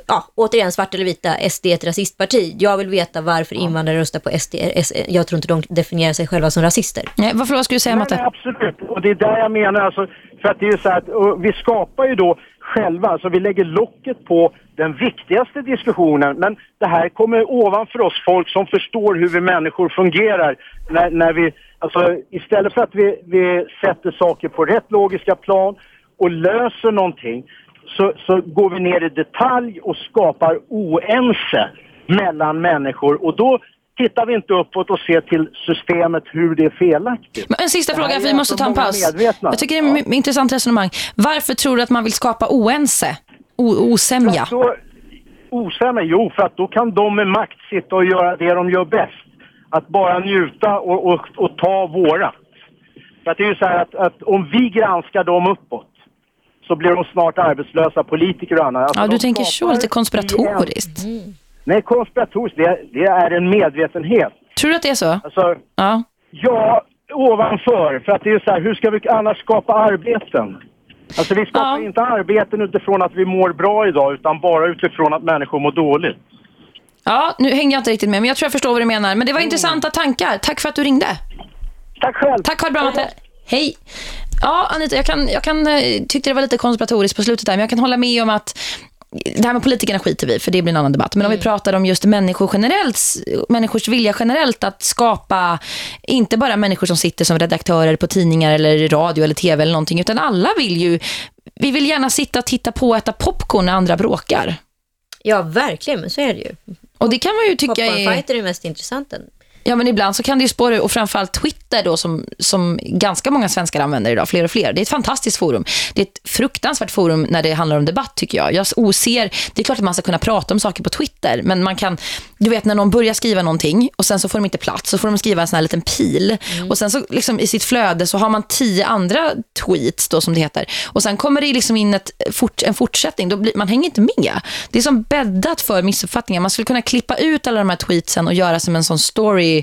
S3: ja, återigen svart eller vita, SD är ett rasistparti. Jag vill veta varför invandrare röstar på SD. Jag tror inte de definierar sig själva som rasister.
S2: Nej, vad, förlåt, vad skulle du säga
S6: Nej, nej,
S2: Matte?
S6: absolut. Och det är där jag menar. Alltså, för att det är så här att, vi skapar ju då själva, alltså vi lägger locket på den viktigaste diskussionen. Men det här kommer ovanför oss, folk som förstår hur vi människor fungerar. När, när vi, alltså, istället för att vi, vi sätter saker på rätt logiska plan och löser någonting så, så går vi ner i detalj och skapar oense mellan människor. Och då tittar vi inte uppåt och ser till systemet hur det är felaktigt.
S2: Men en sista fråga, för vi måste
S6: alltså
S2: ta en paus.
S6: medvetna.
S2: Jag tycker det är ett
S6: Ja.
S2: intressant resonemang. Varför tror du att man vill skapa oense? O- osämja?
S6: Så, osämja? Jo, för att då kan de med makt sitta och göra det de gör bäst. Att bara njuta och, och, och ta våra. För att det är ju så här att, att om vi granskar dem uppåt så blir de snart arbetslösa politiker och annat. Alltså,
S2: Ja, du tänker så, lite konspiratoriskt.
S6: En, nej, konspiratoriskt. Det, det är en medvetenhet.
S2: Tror du att det är så?
S6: Alltså,
S2: Ja.
S6: Ja, ovanför. För att det är så här, hur ska vi annars skapa arbeten? Alltså vi skapar
S2: Ja.
S6: inte arbeten utifrån att vi mår bra idag utan bara utifrån att människor mår dåligt.
S2: Ja, nu hänger jag inte riktigt med, men jag tror jag förstår vad du menar. Men det var intressanta tankar. Tack för att du ringde.
S6: Tack själv!
S2: Tack, ha det bra. Hej. Ja, Anita, jag, kan, jag kan, eh, tyckte det var lite konspiratoriskt på slutet där, men jag kan hålla med om att det här med politikerna skiter vi för det blir en annan debatt. Men om vi pratar om just människor generellt, människors vilja generellt att skapa, inte bara människor som sitter som redaktörer på tidningar eller radio eller tv eller någonting, utan alla vill ju, vi vill gärna sitta och titta på och äta popcorn när andra bråkar.
S3: Ja, verkligen, men så är det ju.
S2: Och det kan man ju tycka är...
S3: Popcornfight är mest intressanta.
S2: Ja, men ibland så kan det ju spåra och framförallt Twitter då som, som ganska många svenskar använder idag, fler och fler. Det är ett fantastiskt forum. Det är ett fruktansvärt forum när det handlar om debatt tycker jag. Jag oser, det är klart att man ska kunna prata om saker på Twitter, men man kan, du vet när någon börjar skriva någonting och sen så får de inte plats, så får de skriva en sån här liten pil
S3: Mm.
S2: och sen så liksom i sitt flöde så har man tio andra tweets då som det heter och sen kommer det liksom in ett, fort, en fortsättning, då blir, man hänger inte med. Det är som bäddat för missuppfattningar. Man skulle kunna klippa ut alla de här tweetsen och göra som en sån story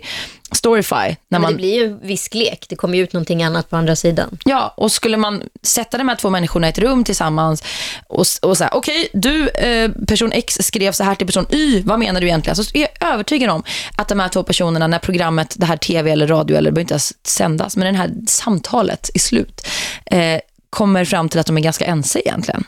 S2: Storyfy. När
S3: Men
S2: man,
S3: det blir ju en viss lek. Det kommer ju ut någonting annat på andra sidan.
S2: Ja, och skulle man sätta de här två människorna i ett rum tillsammans och, och säga, okej, du, eh, person X skrev så här till person Y, vad menar du egentligen? Så är jag övertygad om att de här två personerna, när programmet, det här tv eller radio, eller det behöver inte ens sändas, men det här samtalet är slut, eh, kommer fram till att de är ganska ense egentligen.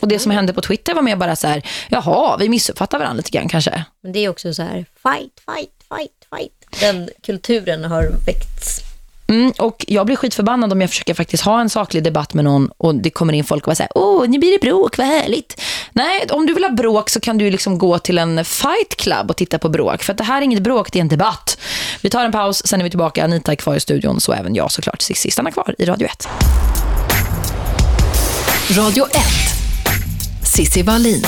S2: Och det som hände på Twitter var mer bara så här, jaha, vi missuppfattar varandra lite grann kanske.
S3: Men det är också så här, fight, fight, fight, fight. Den kulturen har väckts.
S2: Mm, och jag blir skitförbannad om jag försöker faktiskt ha en saklig debatt med någon och det kommer in folk och bara säger, åh, nu blir det bråk, vad härligt. Nej, om du vill ha bråk så kan du liksom gå till en fight club och titta på bråk. För att det här är inget bråk, det är en debatt. Vi tar en paus, sen är vi tillbaka. Anita är kvar i studion, så även jag såklart. Cissi stannar kvar i Radio 1.
S1: Radio 1. Sissi Wallin.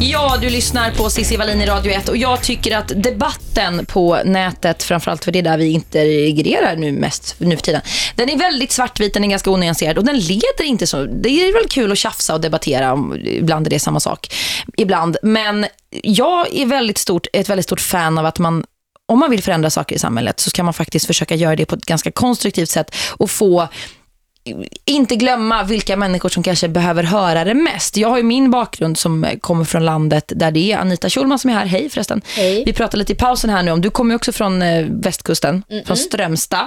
S2: Ja, du lyssnar på Cissi Wallin i Radio 1 och jag tycker att debatten på nätet, framförallt för det är där vi integrerar nu mest nu för tiden, den är väldigt svartvit, den är ganska onyanserad och den leder inte så. Det är väl kul att tjafsa och debattera, om, ibland är det samma sak. Ibland, men jag är väldigt stort, ett väldigt stort fan av att man om man vill förändra saker i samhället så ska man faktiskt försöka göra det på ett ganska konstruktivt sätt och få inte glömma vilka människor som kanske behöver höra det mest. Jag har ju min bakgrund som kommer från landet där det är Anita Schulman som är här. Hej förresten.
S3: Hej.
S2: Vi pratade lite i pausen här nu om, du kommer ju också från eh, västkusten, från Strömstad.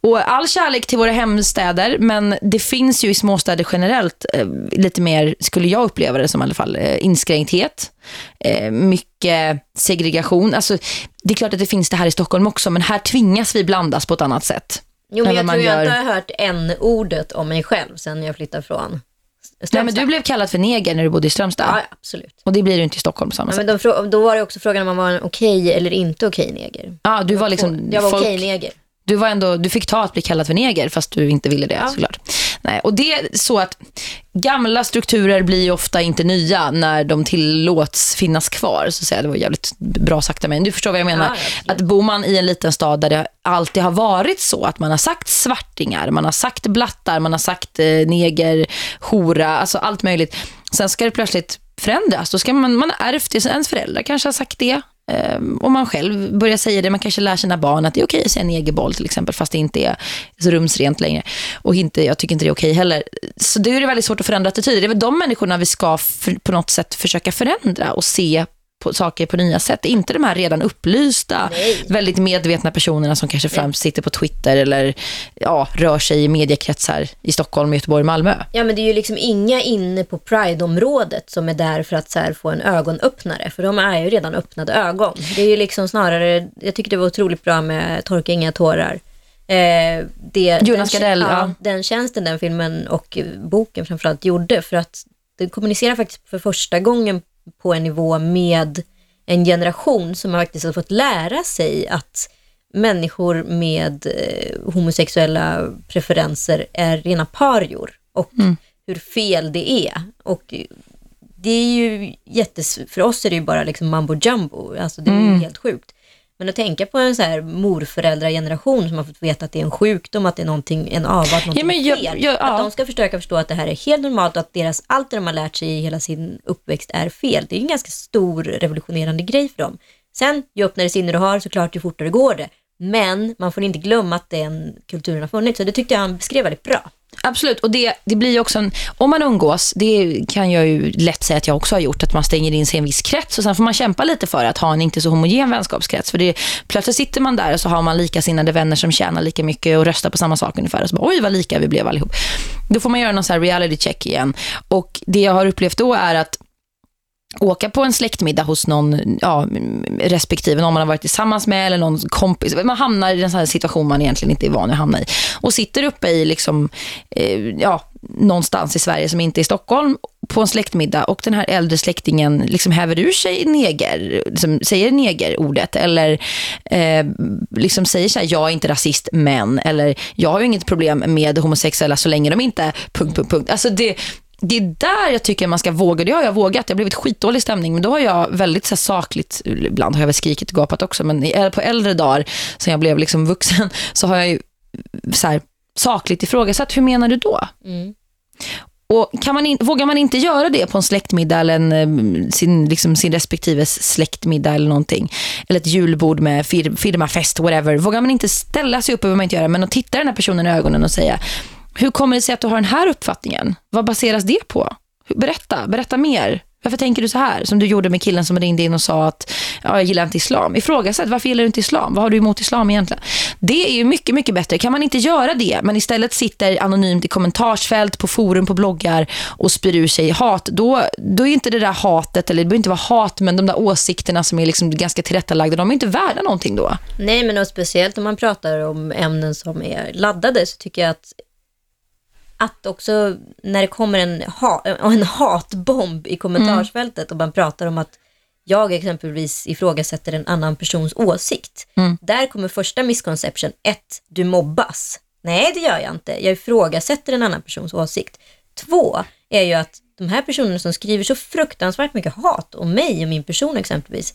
S2: Och all kärlek till våra hemstäder, men det finns ju i småstäder generellt eh, lite mer, skulle jag uppleva det som i alla fall, eh, inskränkthet. Mycket segregation. Alltså, det är klart att det finns det här i Stockholm också, men här tvingas vi blandas på ett annat sätt.
S3: Jo, men jag tror
S2: man
S3: jag
S2: gör-
S3: inte har hört en ordet om mig själv sen jag flyttade från
S2: Nej,
S3: Strömstad.
S2: men du blev kallad för neger när du bodde i Strömstad.
S3: Ja, absolut.
S2: Och det blir du inte i Stockholm på samma
S3: Ja,
S2: sätt.
S3: men de, frå- då var det också frågan om man var en okej eller inte okej neger.
S2: Ja, du var liksom,
S3: Jag var
S2: folk,
S3: okej neger.
S2: du var ändå, du fick ta att bli kallad för neger fast du inte ville det
S3: Ja.
S2: såklart. Nej, och det är så att gamla strukturer blir ofta inte nya när de tillåts finnas kvar. Så att säga. Det var jävligt bra sagt av mig. Du förstår vad jag menar.
S3: Ja,
S2: att bor man i en liten stad där det alltid har varit så att man har sagt svartingar, man har sagt blattar, man har sagt eh, neger, hora, alltså allt möjligt. Sen ska det plötsligt förändras. Då ska man, man har ärvt det, ens föräldrar kanske har sagt det. Ehm, Om man själv börjar säga det, man kanske lär sina barn att det är okej att säga negerboll till exempel, fast det inte är så rumsrent längre. Och inte, jag tycker inte det är okej heller. Så det är det väldigt svårt att förändra attityder. Det är väl de människorna vi ska för, på något sätt försöka förändra och se på saker på nya sätt. Inte de här redan upplysta,
S3: Nej.
S2: väldigt medvetna personerna som kanske främst sitter på Twitter eller ja, rör sig i mediekretsar i Stockholm, Göteborg, Malmö.
S3: Ja, men det är ju liksom inga inne på Pride-området som är där för att så här, få en ögonöppnare. För de är ju redan öppnade ögon. Det är ju liksom snarare, jag tycker det var otroligt bra med Torka inga tårar. Eh, det,
S2: Jonas
S3: den,
S2: Gardell,
S3: ja,
S2: ja.
S3: Den tjänsten den filmen och boken framförallt gjorde. För att den kommunicerar faktiskt för första gången på en nivå med en generation som har faktiskt har fått lära sig att människor med eh, homosexuella preferenser är rena parior och hur fel det är. Och det är ju jättes... För oss är det ju bara liksom mambo jumbo, alltså det är ju helt sjukt. Men att tänka på en så här morföräldrageneration som har fått veta att det är en sjukdom, att det är någonting, en avart, någonting
S2: men jag-
S3: fel.
S2: jag- ja.
S3: Att de ska försöka förstå att det här är helt normalt och att deras, allt det de har lärt sig i hela sin uppväxt är fel. Det är en ganska stor revolutionerande grej för dem. Sen, ju öppnare sinne du har, såklart ju fortare går det. Men man får inte glömma att den kulturen har funnits. Så det tyckte jag han beskrev väldigt bra.
S2: Absolut, och det, det blir också en, om man umgås, det kan jag ju lätt säga att jag också har gjort, att man stänger in sig i en viss krets och sen får man kämpa lite för att ha en inte så homogen vänskapskrets. För det, plötsligt sitter man där och så har man likasinnade vänner som tjänar lika mycket och röstar på samma sak ungefär. Och så bara, oj vad lika vi blev allihop. Då får man göra någon så här reality check igen. Och det jag har upplevt då är att åka på en släktmiddag hos någon ja, respektive, någon man har varit tillsammans med eller någon kompis. Man hamnar i en sån här situation man egentligen inte är van att hamna i. Och sitter uppe i liksom, eh, ja, någonstans i Sverige som inte är Stockholm på en släktmiddag och den här äldre släktingen liksom häver ur sig neger, liksom säger negerordet eller eh, liksom säger så här, jag är inte rasist men eller jag har ju inget problem med homosexuella så länge de inte punkt, punkt, punkt. Alltså det, det är där jag tycker man ska våga. Det har jag vågat. Det har blivit skitdålig stämning. Men då har jag väldigt så här, sakligt, ibland har jag väl skrikit och gapat också. Men på äldre dagar, sen jag blev liksom vuxen, så har jag ju så här, sakligt ifrågasatt. Hur menar du då?
S3: Mm.
S2: Och kan man in, vågar man inte göra det på en släktmiddag eller en, eh, sin, liksom sin respektive släktmiddag eller någonting, eller ett julbord med fir, firmafest, whatever, vågar man inte ställa sig upp, behöver man inte göra, men att titta den här personen i ögonen och säga hur kommer det sig att du har den här uppfattningen? Vad baseras det på? Berätta, berätta mer. Varför tänker du så här? Som du gjorde med killen som ringde in och sa att ja, jag gillar inte islam. Ifrågasätt, varför gillar du inte islam? Vad har du emot islam egentligen? Det är ju mycket, mycket bättre. Kan man inte göra det, men istället sitter anonymt i kommentarsfält, på forum, på bloggar och spyr ur sig hat, då, då är inte det där hatet, eller det behöver inte vara hat, men de där åsikterna som är liksom ganska tillrättalagda, de är inte värda någonting då.
S3: Nej, men speciellt om man pratar om ämnen som är laddade så tycker jag att att också när det kommer en, ha, en hatbomb i kommentarsfältet mm. och man pratar om att jag exempelvis ifrågasätter en annan persons åsikt. Mm. Där kommer första misconception. Ett, du mobbas. Nej, det gör jag inte. Jag ifrågasätter en annan persons åsikt. Två är ju att de här personerna som skriver så fruktansvärt mycket hat om mig och min person exempelvis,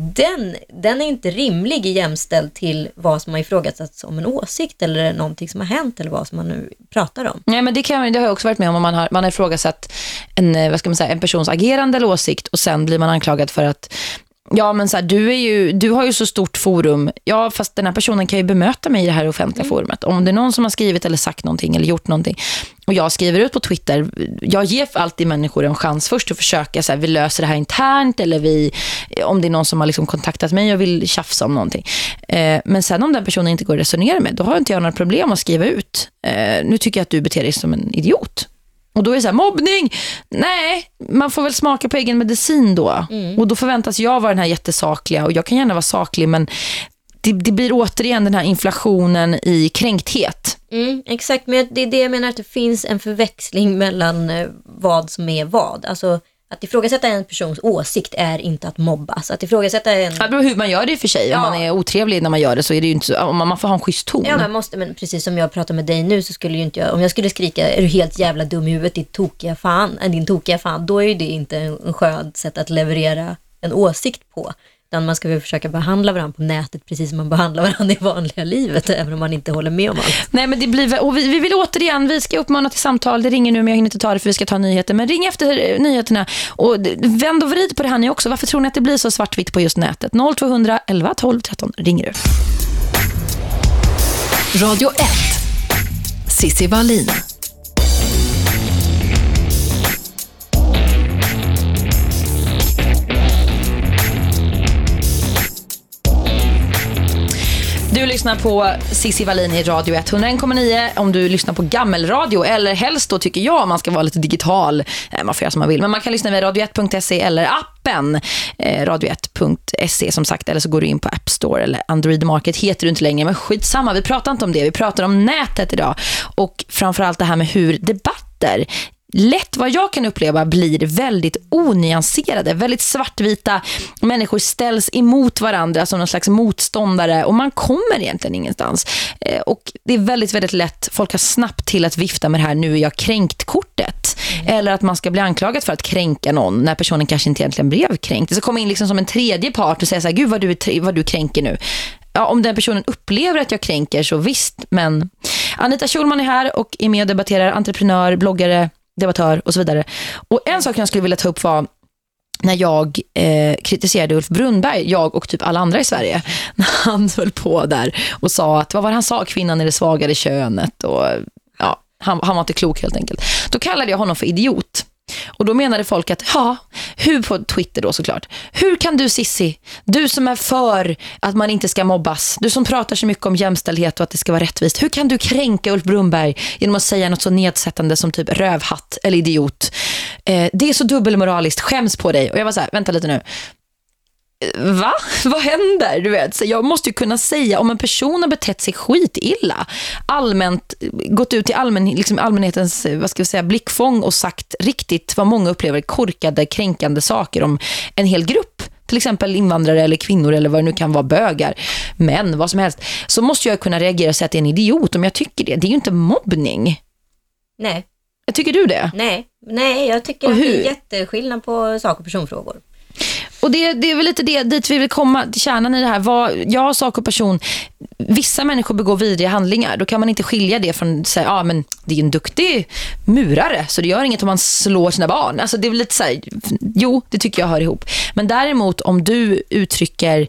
S3: den, den är inte rimlig jämställd till vad som har ifrågasatts om en åsikt eller någonting som har hänt eller vad som man nu pratar om.
S2: Nej, men det, kan, det har jag också varit med om om man har, man har ifrågasatt en, eh, vad ska man säga, en persons agerande eller åsikt och sen blir man anklagad för att Ja, men så här, du, är ju, du har ju så stort forum. Ja, fast den här personen kan ju bemöta mig i det här offentliga mm. forumet. Om det är någon som har skrivit eller sagt någonting eller gjort någonting och jag skriver ut på Twitter, jag ger alltid människor en chans först att försöka så här, vi löser det här internt eller vi, om det är någon som har liksom kontaktat mig och vill tjafsa om någonting. Eh, men sen om den personen inte går att resonera med, då har inte jag några problem att skriva ut. Eh, nu tycker jag att du beter dig som en idiot. Och då är det så här, mobbning! Nej, man får väl smaka på egen medicin då. Mm. Och då förväntas jag vara den här jättesakliga. Och jag kan gärna vara saklig, men det, det blir återigen den här inflationen i kränkthet.
S3: Mm, exakt, men det är det jag menar att det finns en förväxling mellan eh, vad som är vad. Alltså att ifrågasätta en persons åsikt är inte att mobbas. Att ifrågasätta en...
S2: Det beror hur man gör det i och för sig. Ja. Om man är otrevlig när man gör det så är det ju inte så, man får ha en schysst ton.
S3: Ja, man måste, men precis som jag pratar med dig nu så skulle ju inte jag, om jag skulle skrika är du helt jävla dum i huvudet, ditt tokiga fan, din tokiga fan, då är ju det inte en skön sätt att leverera en åsikt på. Utan man ska väl försöka behandla varandra på nätet precis som man behandlar varandra i vanliga livet, även om man inte håller med om allt.
S2: Nej, men det blir, och vi, vi vill återigen, vi ska uppmana till samtal. Det ringer nu, men jag hinner inte ta det för vi ska ta nyheter. Men ring efter nyheterna och vänd och vrid på det här ni också. Varför tror ni att det blir så svartvitt på just nätet? 0200 11 12 13 ringer du.
S1: Radio 1. Sissi Wallin.
S2: Du lyssnar på Sissi Wallin i Radio 101,9 om du lyssnar på gammelradio eller helst då tycker jag man ska vara lite digital. Eh, man får göra som man vill. Men man kan lyssna via radio1.se eller appen eh, radio1.se som sagt. Eller så går du in på App Store eller Android Market heter du inte längre. Men skitsamma, vi pratar inte om det. Vi pratar om nätet idag. Och framförallt det här med hur debatter lätt vad jag kan uppleva blir väldigt onyanserade, väldigt svartvita. Människor ställs emot varandra som någon slags motståndare och man kommer egentligen ingenstans. Eh, och det är väldigt, väldigt lätt, folk har snabbt till att vifta med det här nu är jag kränkt kortet. Mm. Eller att man ska bli anklagad för att kränka någon när personen kanske inte egentligen blev kränkt. Det ska komma in liksom som en tredje part och säga så här, gud vad du, vad du kränker nu ja, om den personen upplever att jag kränker så visst, men Anita Schulman är här och är med och debatterar entreprenör, bloggare, debattör och så vidare. Och en sak jag skulle vilja ta upp var när jag eh, kritiserade Ulf Brunberg, jag och typ alla andra i Sverige, när han höll på där och sa att, vad var det han sa, kvinnan är det svagare könet och ja, han, han var inte klok helt enkelt. Då kallade jag honom för idiot. Och då menade folk att, ja, hur på Twitter då såklart. Hur kan du Sissi, du som är för att man inte ska mobbas, du som pratar så mycket om jämställdhet och att det ska vara rättvist. Hur kan du kränka Ulf Brunberg genom att säga något så nedsättande som typ rövhatt eller idiot? Eh, det är så dubbelmoraliskt, skäms på dig. Och jag var så här, vänta lite nu va? Vad händer? Du vet, så jag måste ju kunna säga om en person har betett sig skitilla, allmänt, gått ut i allmän, liksom allmänhetens vad ska vi säga, blickfång och sagt riktigt vad många upplever korkade, kränkande saker om en hel grupp till exempel invandrare eller kvinnor eller vad det nu kan vara, bögar, män, vad som helst, så måste jag kunna reagera och säga att det är en idiot om jag tycker det. Det är ju inte mobbning.
S3: Nej,
S2: Tycker du det?
S3: nej, nej, jag tycker att det är jätteskillnad på sak och personfrågor.
S2: Och det, det är väl lite det, dit vi vill komma till kärnan i det här. Vad, jag, sak och person, vissa människor begår vidriga handlingar. Då kan man inte skilja det från att säga, ah, men det är en duktig murare så det gör inget om man slår sina barn. Alltså det är väl lite så här, jo det tycker jag hör ihop. Men däremot om du uttrycker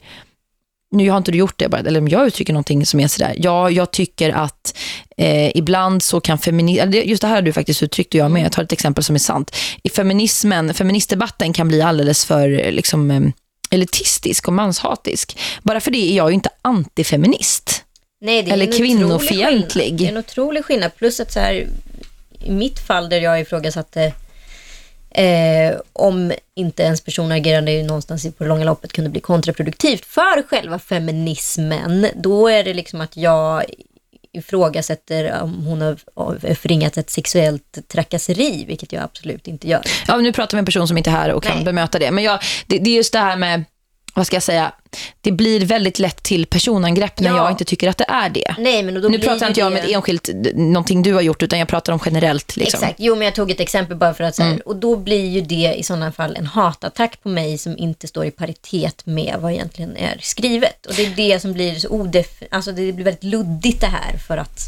S2: nu har inte du gjort det eller om jag uttrycker någonting som är sådär. Ja, jag tycker att eh, ibland så kan feminism, just det här har du faktiskt uttryckt och jag med, jag tar ett exempel som är sant. I feminismen, feministdebatten kan bli alldeles för eh, liksom, eh, elitistisk och manshatisk. Bara för det är jag ju inte antifeminist.
S3: Nej, det är
S2: Eller
S3: en
S2: kvinnofientlig.
S3: Det är en otrolig skillnad. Plus att så här, i mitt fall där jag ifrågasatte eh, om inte ens personagerande ju någonstans på det långa loppet kunde bli kontraproduktivt för själva feminismen, då är det liksom att jag ifrågasätter om hon har förringat ett sexuellt trakasseri, vilket jag absolut inte gör.
S2: Ja, men nu pratar vi med en person som inte är här och kan
S3: Nej.
S2: bemöta det. Men jag, det, det är just det här med, vad ska jag säga, det blir väldigt lätt till personangrepp när
S3: Ja.
S2: jag inte tycker att det är det.
S3: Nej, men då
S2: nu pratar inte jag om
S3: det-
S2: ett enskilt, någonting du har gjort, utan jag pratar om generellt. Liksom.
S3: Exakt, jo men jag tog ett exempel bara för att här,
S2: Mm.
S3: och då blir ju det i sådana fall en hatattack på mig som inte står i paritet med vad egentligen är skrivet. Och det är det som blir så odef... Alltså det blir väldigt luddigt det här för att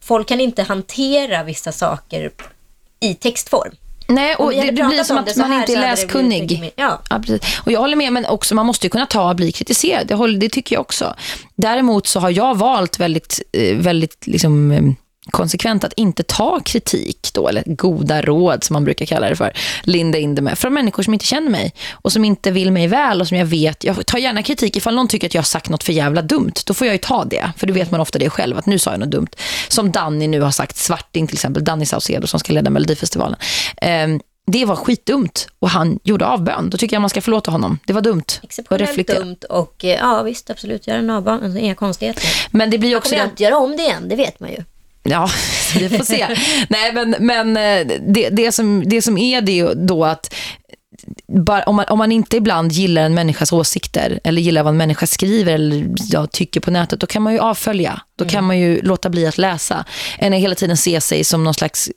S3: folk kan inte hantera vissa saker i textform.
S2: Nej, och det, det blir som att man inte är läskunnig.
S3: ja.
S2: precis. Och jag håller med, men också man måste ju kunna ta och bli kritiserad. Det, håller, det tycker jag också. Däremot så har jag valt väldigt, eh, väldigt liksom, eh, konsekvent att inte ta kritik då, eller goda råd som man brukar kalla det för, linda in det med, från människor som inte känner mig och som inte vill mig väl och som jag vet, jag tar gärna kritik ifall någon tycker att jag har sagt något för jävla dumt, då får jag ju ta det, för då vet man ofta det själv, att nu sa jag något dumt. Som Danny nu har sagt, Svarting till exempel, Danny Saucedo som ska leda Melodifestivalen. Ehm, det var skitdumt och han gjorde avbön. Då tycker jag man ska förlåta honom. Det var dumt.
S3: Exceptionellt dumt och eh, ja visst absolut, göra en avban, inga konstigheter.
S2: Men det blir också
S3: kommer
S2: den...
S3: inte göra om det igen, det vet man ju.
S2: Ja, vi får se. Nej, men, men eh, det, det, som, det som är det då att bara, om, man, om man inte ibland gillar en människas åsikter eller gillar vad en människa skriver eller ja, tycker på nätet, då kan man ju avfölja. Då kan man ju låta bli att läsa. Än att hela tiden se sig som någon slags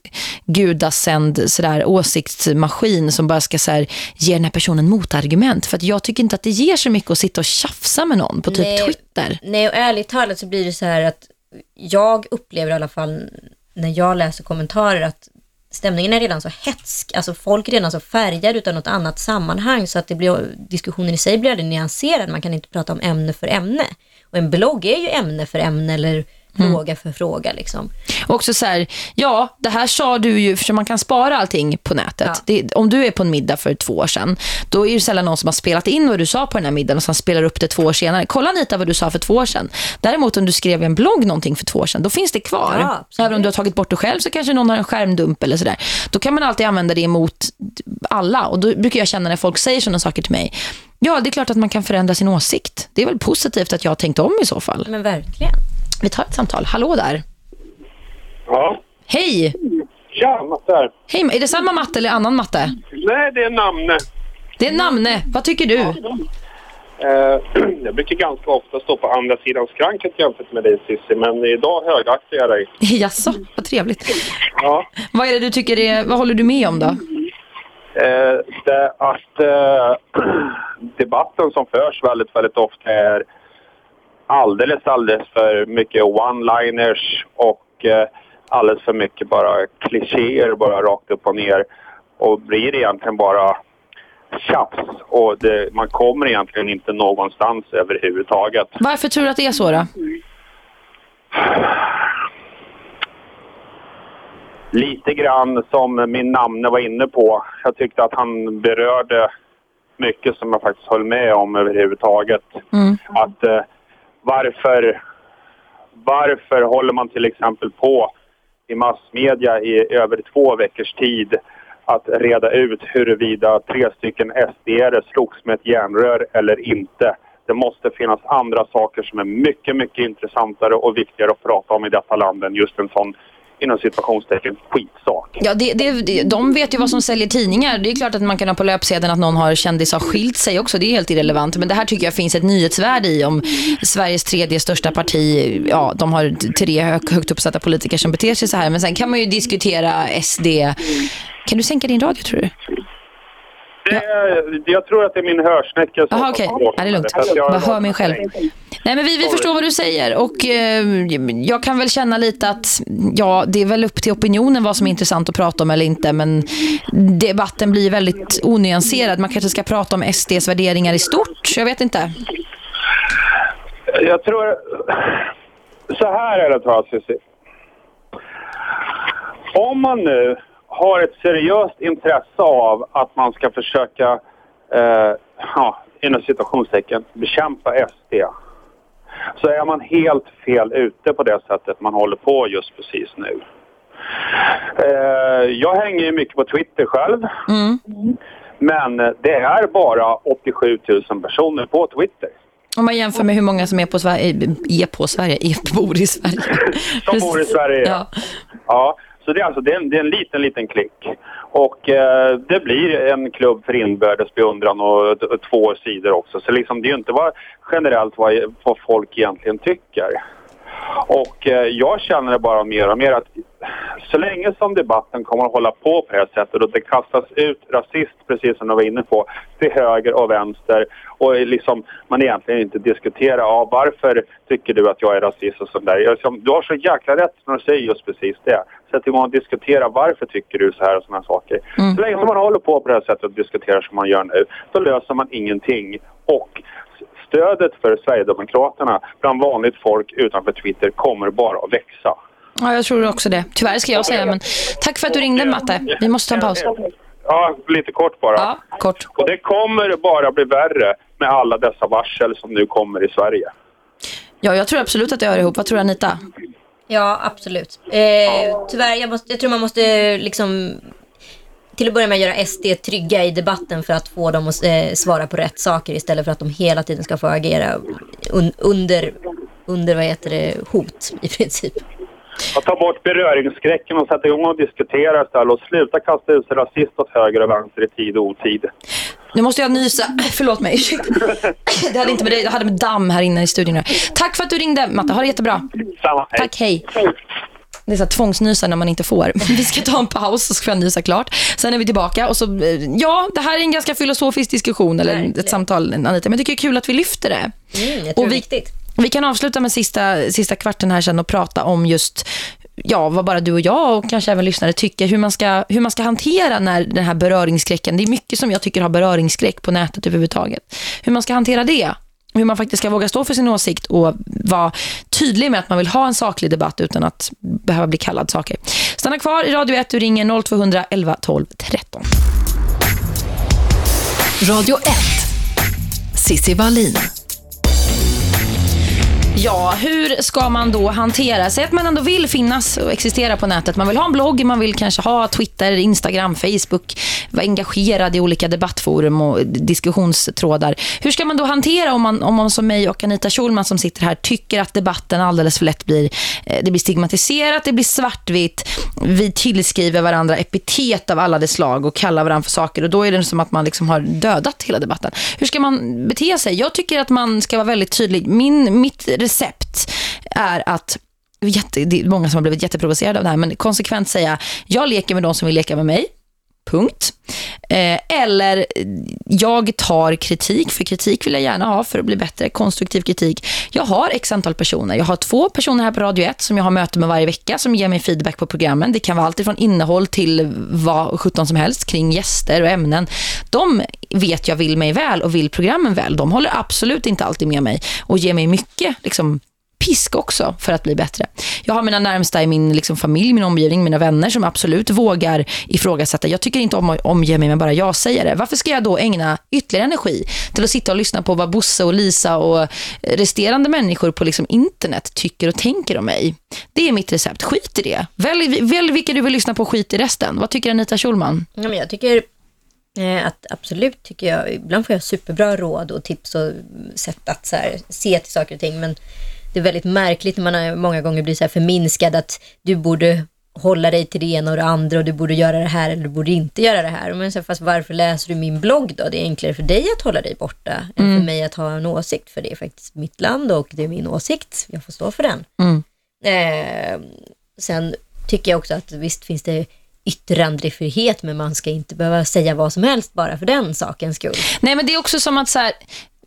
S2: gudasänd sådär, åsiktsmaskin som bara ska så här, ge den här personen motargument. För att jag tycker inte att det ger så mycket att sitta och tjafsa med någon på typ
S3: Nej.
S2: Twitter.
S3: Nej, och ärligt talat så blir det så här att jag upplever i alla fall när jag läser kommentarer att stämningen är redan så hetsk, alltså folk är redan så färgade utan något annat sammanhang så att det blir, diskussionen i sig blir aldrig nyanserad, man kan inte prata om ämne för ämne. Och en blogg är ju ämne för ämne eller fråga för fråga liksom.
S2: Och också så här, ja, det här sa du ju, för man kan spara allting på nätet.
S3: Ja.
S2: Det, om du är på en middag för två år sedan, då är det sällan någon som har spelat in vad du sa på den här middagen och sen spelar upp det två år senare. Kolla Anita vad du sa för två år sedan. Däremot om du skrev i en blogg någonting för två år sedan, då finns det kvar.
S3: Ja, absolut.
S2: Även om du har tagit bort det själv så kanske någon har en skärmdump eller sådär. Då kan man alltid använda det emot alla. Och då brukar jag känna när folk säger sådana saker till mig, ja det är klart att man kan förändra sin åsikt. Det är väl positivt att jag har tänkt om i så fall.
S3: Men verkligen.
S2: Vi tar ett samtal. Hallå där.
S7: Ja.
S2: Hej!
S7: Tja, Matte här.
S2: Hej, är det samma matte eller annan matte?
S7: Nej, det är namne.
S2: Det är namne. Vad tycker du?
S7: Eh, jag brukar ganska ofta stå på andra sidan skranket jämfört med dig Cissi, men idag högaktar jag dig.
S2: Jaså, vad trevligt.
S7: Ja.
S2: Vad är det du tycker är, vad håller du med om då?
S7: Eh, det att eh, debatten som förs väldigt, väldigt ofta är alldeles, alldeles för mycket one-liners och eh, alldeles för mycket bara klichéer bara rakt upp och ner och blir egentligen bara tjafs och det, man kommer egentligen inte någonstans överhuvudtaget.
S2: Varför tror du att det är så då?
S7: Lite grann som min namne var inne på. Jag tyckte att han berörde mycket som jag faktiskt höll med om överhuvudtaget.
S2: Mm.
S7: Att eh, varför, varför håller man till exempel på i massmedia i över två veckors tid att reda ut huruvida tre stycken sd slogs med ett järnrör eller inte. Det måste finnas andra saker som är mycket, mycket intressantare och viktigare att prata om i detta land än just en sån inom situationstecken skitsak.
S2: Ja, det, det, de vet ju vad som säljer tidningar. Det är klart att man kan ha på löpsedeln att någon har kändis har skilt sig också. Det är helt irrelevant. Men det här tycker jag finns ett nyhetsvärde i om Sveriges tredje största parti, ja, de har tre högt uppsatta politiker som beter sig så här. Men sen kan man ju diskutera SD. Kan du sänka din radio tror du?
S7: Det, jag tror att det är min hörsnäcka
S2: Jaha, okej.
S7: har
S2: Ja, det är lugnt.
S7: Att jag-
S2: Jag hör mig själv. Nej, men vi, vi förstår vad du säger och eh, jag kan väl känna lite att ja, det är väl upp till opinionen vad som är intressant att prata om eller inte, men debatten blir väldigt onyanserad. Man kanske ska prata om SDs värderingar i stort, jag vet inte.
S7: Jag tror... Så här är det jag, Cissi. Om man nu har ett seriöst intresse av att man ska försöka, eh, ja, inom situationstecken, bekämpa SD så är man helt fel ute på det sättet man håller på just precis nu. Eh, jag hänger ju mycket på Twitter själv. Men det är bara 87 000 personer på Twitter.
S2: Om man jämför med hur många som är på Sverige, är på Sverige, är, bor i Sverige.
S7: Som bor i Sverige.
S2: Ja.
S7: Ja, så det är alltså det är en, det är en liten, liten klick. Och eh, det blir en klubb för inbördes beundran och två sidor också. Så liksom, det är ju inte bara generellt vad, vad folk egentligen tycker. Och eh, jag känner det bara mer och mer att så länge som debatten kommer att hålla på på det här sättet och det kastas ut rasist, precis som du var inne på, till höger och vänster och liksom man egentligen inte diskuterar, ja varför tycker du att jag är rasist och sånt där. Liksom, du har så jäkla rätt när du säger just precis det. Sätt igång och diskutera varför tycker du så här och såna saker. Så länge som man håller på på det här sättet och diskuterar som man gör nu, då löser man ingenting. Och stödet för Sverigedemokraterna bland vanligt folk utanför Twitter kommer bara att växa.
S2: ja, jag tror också det. Tyvärr ska jag säga, men tack för att du ringde Matte. Vi måste ta en paus.
S7: Ja, lite kort bara.
S2: Ja, kort.
S7: Och det kommer bara bli värre med alla dessa varsel som nu kommer i Sverige.
S2: Ja, jag tror absolut att det hör ihop. Vad tror du, Anita?
S3: Ja, absolut. Eh, tyvärr, jag, måste, jag tror man måste liksom till att börja med göra SD trygga i debatten för att få dem att eh, svara på rätt saker istället för att de hela tiden ska få agera un, under, under vad heter det, hot i princip.
S7: Att ta bort beröringsskräcken och sätta igång och diskutera istället och sluta kasta ut sig rasist åt höger och vänster i tid och otid.
S2: Nu måste jag nysa. Förlåt mig. Det hade inte med dig. Jag hade med damm här inne i studion. Tack för att du ringde, Matte. Ha det jättebra.
S7: Samma, hej.
S2: Tack, hej. Det är så här tvångsnysa när man inte får. Vi ska ta en paus så ska jag nysa klart. Sen är vi tillbaka och så, eh, ja, det här är en ganska filosofisk diskussion eller
S3: Verkligen.
S2: ett samtal, Anita. Men jag tycker det är kul att vi lyfter det.
S3: Mm, jag tror
S2: Och
S3: det är
S2: vi-
S3: viktigt.
S2: Vi kan avsluta med sista, sista kvarten här sen och prata om just ja, vad bara du och jag och kanske även lyssnare tycker hur man ska, hur man ska hantera när den här beröringsskräcken, det är mycket som jag tycker har beröringsskräck på nätet överhuvudtaget. Hur man ska hantera det. Hur man faktiskt ska våga stå för sin åsikt och vara tydlig med att man vill ha en saklig debatt utan att behöva bli kallad saker. Stanna kvar i Radio 1, du ringer 0200 11 12 13.
S1: Radio 1. Sissi Wallin.
S2: Ja, hur ska man då hantera? Säg att man ändå vill finnas och existera på nätet. Man vill ha en blogg, man vill kanske ha Twitter, Instagram, Facebook, vara engagerad i olika debattforum och diskussionstrådar. Hur ska man då hantera om man, om man som mig och Anita Schulman som sitter här tycker att debatten alldeles för lätt blir, eh, det blir stigmatiserat, det blir svartvitt. Vi tillskriver varandra epitet av alla dess slag och kallar varandra för saker och då är det som att man liksom har dödat hela debatten. Hur ska man bete sig? Jag tycker att man ska vara väldigt tydlig. Min, mitt recept är att jätte, det är många som har blivit jätteprovocerade av det här, men konsekvent säga, jag leker med de som vill leka med mig. Punkt. Eh, eller jag tar kritik, för kritik vill jag gärna ha för att bli bättre. Konstruktiv kritik. Jag har x antal personer. Jag har två personer här på Radio 1 som jag har möte med varje vecka som ger mig feedback på programmen. Det kan vara allt från innehåll till vad 17 som helst kring gäster och ämnen. De vet jag vill mig väl och vill programmen väl. De håller absolut inte alltid med mig och ger mig mycket liksom, pisk också för att bli bättre. Jag har mina närmsta i min liksom, familj, min omgivning, mina vänner som absolut vågar ifrågasätta. Jag tycker inte om att omge mig med bara jag säger det. Varför ska jag då ägna ytterligare energi till att sitta och lyssna på vad Bosse och Lisa och resterande människor på liksom internet tycker och tänker om mig? Det är mitt recept. Skit i det. Välj, välj vilka du vill lyssna på, skit i resten. Vad tycker Anita Schulman?
S3: Ja, men jag tycker eh, att absolut tycker jag, ibland får jag superbra råd och tips och sätt att så här, se till saker och ting. Men det är väldigt märkligt när man har, många gånger blir så här förminskad att du borde hålla dig till det ena och det andra och du borde göra det här eller du borde inte göra det här. Men så fast varför läser du min blogg då? Det är enklare för dig att hålla dig borta än för mig att ha en åsikt. För det är faktiskt mitt land och det är min åsikt. Jag får stå för den.
S2: Mm.
S3: Eh, sen tycker jag också att visst finns det yttrandefrihet men man ska inte behöva säga vad som helst bara för den sakens skull.
S2: Nej, men det är också som att så här,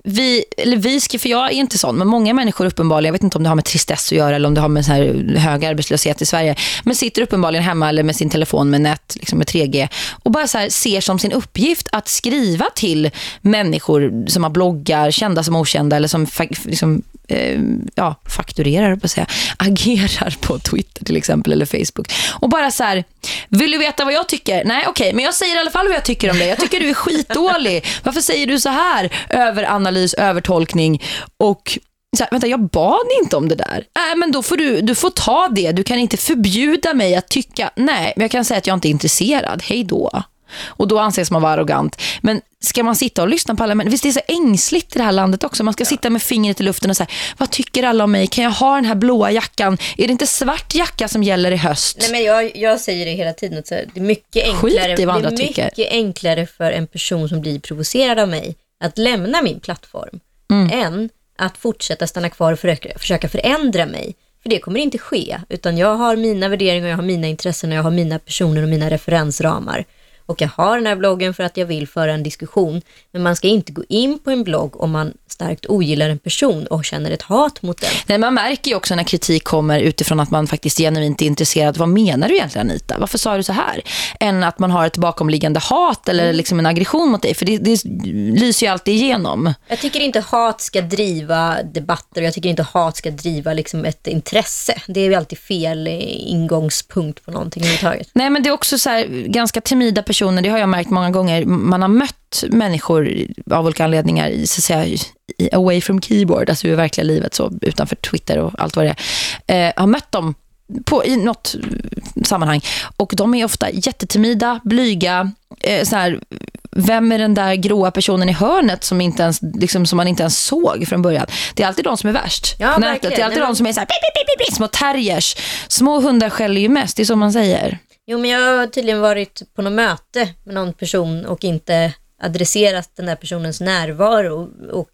S2: vi, eller vi ska, för jag är inte sån, men många människor uppenbarligen, jag vet inte om det har med tristess att göra eller om det har med så här hög arbetslöshet i Sverige, men sitter uppenbarligen hemma eller med sin telefon med nät, liksom med 3G och bara så här, ser som sin uppgift att skriva till människor som har bloggar, kända som okända eller som liksom, eh, ja, fakturerar på att säga, agerar på Twitter till exempel eller Facebook. Och bara så här, vill du veta vad jag tycker? Nej, okej, okay, men jag säger i alla fall vad jag tycker om dig. Jag tycker du är skitdålig. Varför säger du så här? Överanalys, övertolkning och så här, vänta, jag bad inte om det där. Nej, men då får du, du får ta det. Du kan inte förbjuda mig att tycka, nej, men jag kan säga att jag inte är intresserad. Hej då. Och då anses man vara arrogant. Men ska man sitta och lyssna på alla människor? Visst är det så ängsligt i det här landet också. Man ska ja. sitta med fingret i luften och säga, vad tycker alla om mig? Kan jag ha den här blåa jackan? Är det inte svart jacka som gäller i höst?
S3: Nej, men jag, jag säger det hela tiden. Så det är mycket enklare,
S2: det är
S3: mycket
S2: tycker.
S3: enklare för en person som blir provocerad av mig att lämna min plattform mm. än att fortsätta stanna kvar och försöka, försöka förändra mig. För det kommer inte ske, utan jag har mina värderingar, jag har mina intressen och jag har mina personer och mina referensramar och jag har den här bloggen för att jag vill föra en diskussion. Men man ska inte gå in på en blogg om man starkt ogillar en person och känner ett hat mot den.
S2: Nej, man märker ju också när kritik kommer utifrån att man faktiskt genuint är intresserad. Vad menar du egentligen Anita? Varför sa du så här? Än att man har ett bakomliggande hat eller mm. liksom en aggression mot dig. För det, det lyser ju alltid igenom.
S3: Jag tycker inte hat ska driva debatter och jag tycker inte hat ska driva liksom ett intresse. Det är ju alltid fel ingångspunkt på någonting överhuvudtaget.
S2: Nej, men det är också så här, ganska timida personer. Det har jag märkt många gånger. Man har mött människor av olika anledningar så att säga, away from keyboard, alltså i verkliga livet så utanför Twitter och allt vad det är, eh, har mött dem på, i något sammanhang. Och de är ofta jättetimida, blyga, eh, så här, vem är den där gråa personen i hörnet som, inte ens, liksom, som man inte ens såg från början? Det är alltid de som är värst
S3: ja,
S2: nätet. Det är alltid Nej, de som är så här, pip, pip, pip, små terriers. Små hundar skäller ju mest, det är så man säger.
S3: Jo, men jag har tydligen varit på något möte med någon person och inte adresserat den där personens närvaro och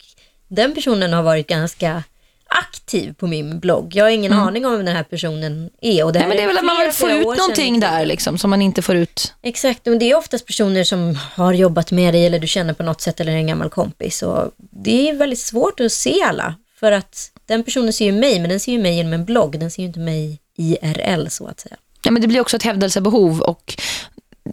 S3: den personen har varit ganska aktiv på min blogg. Jag har ingen mm. aning om vem den här personen är. Och det,
S2: Nej, men det är väl att man vill få ut någonting där liksom, som man inte får ut.
S3: Exakt, och det är oftast personer som har jobbat med dig eller du känner på något sätt eller en gammal kompis. Och det är väldigt svårt att se alla för att den personen ser ju mig men den ser ju mig genom en blogg. Den ser ju inte mig IRL så att säga.
S2: Ja, men det blir också ett hävdelsebehov och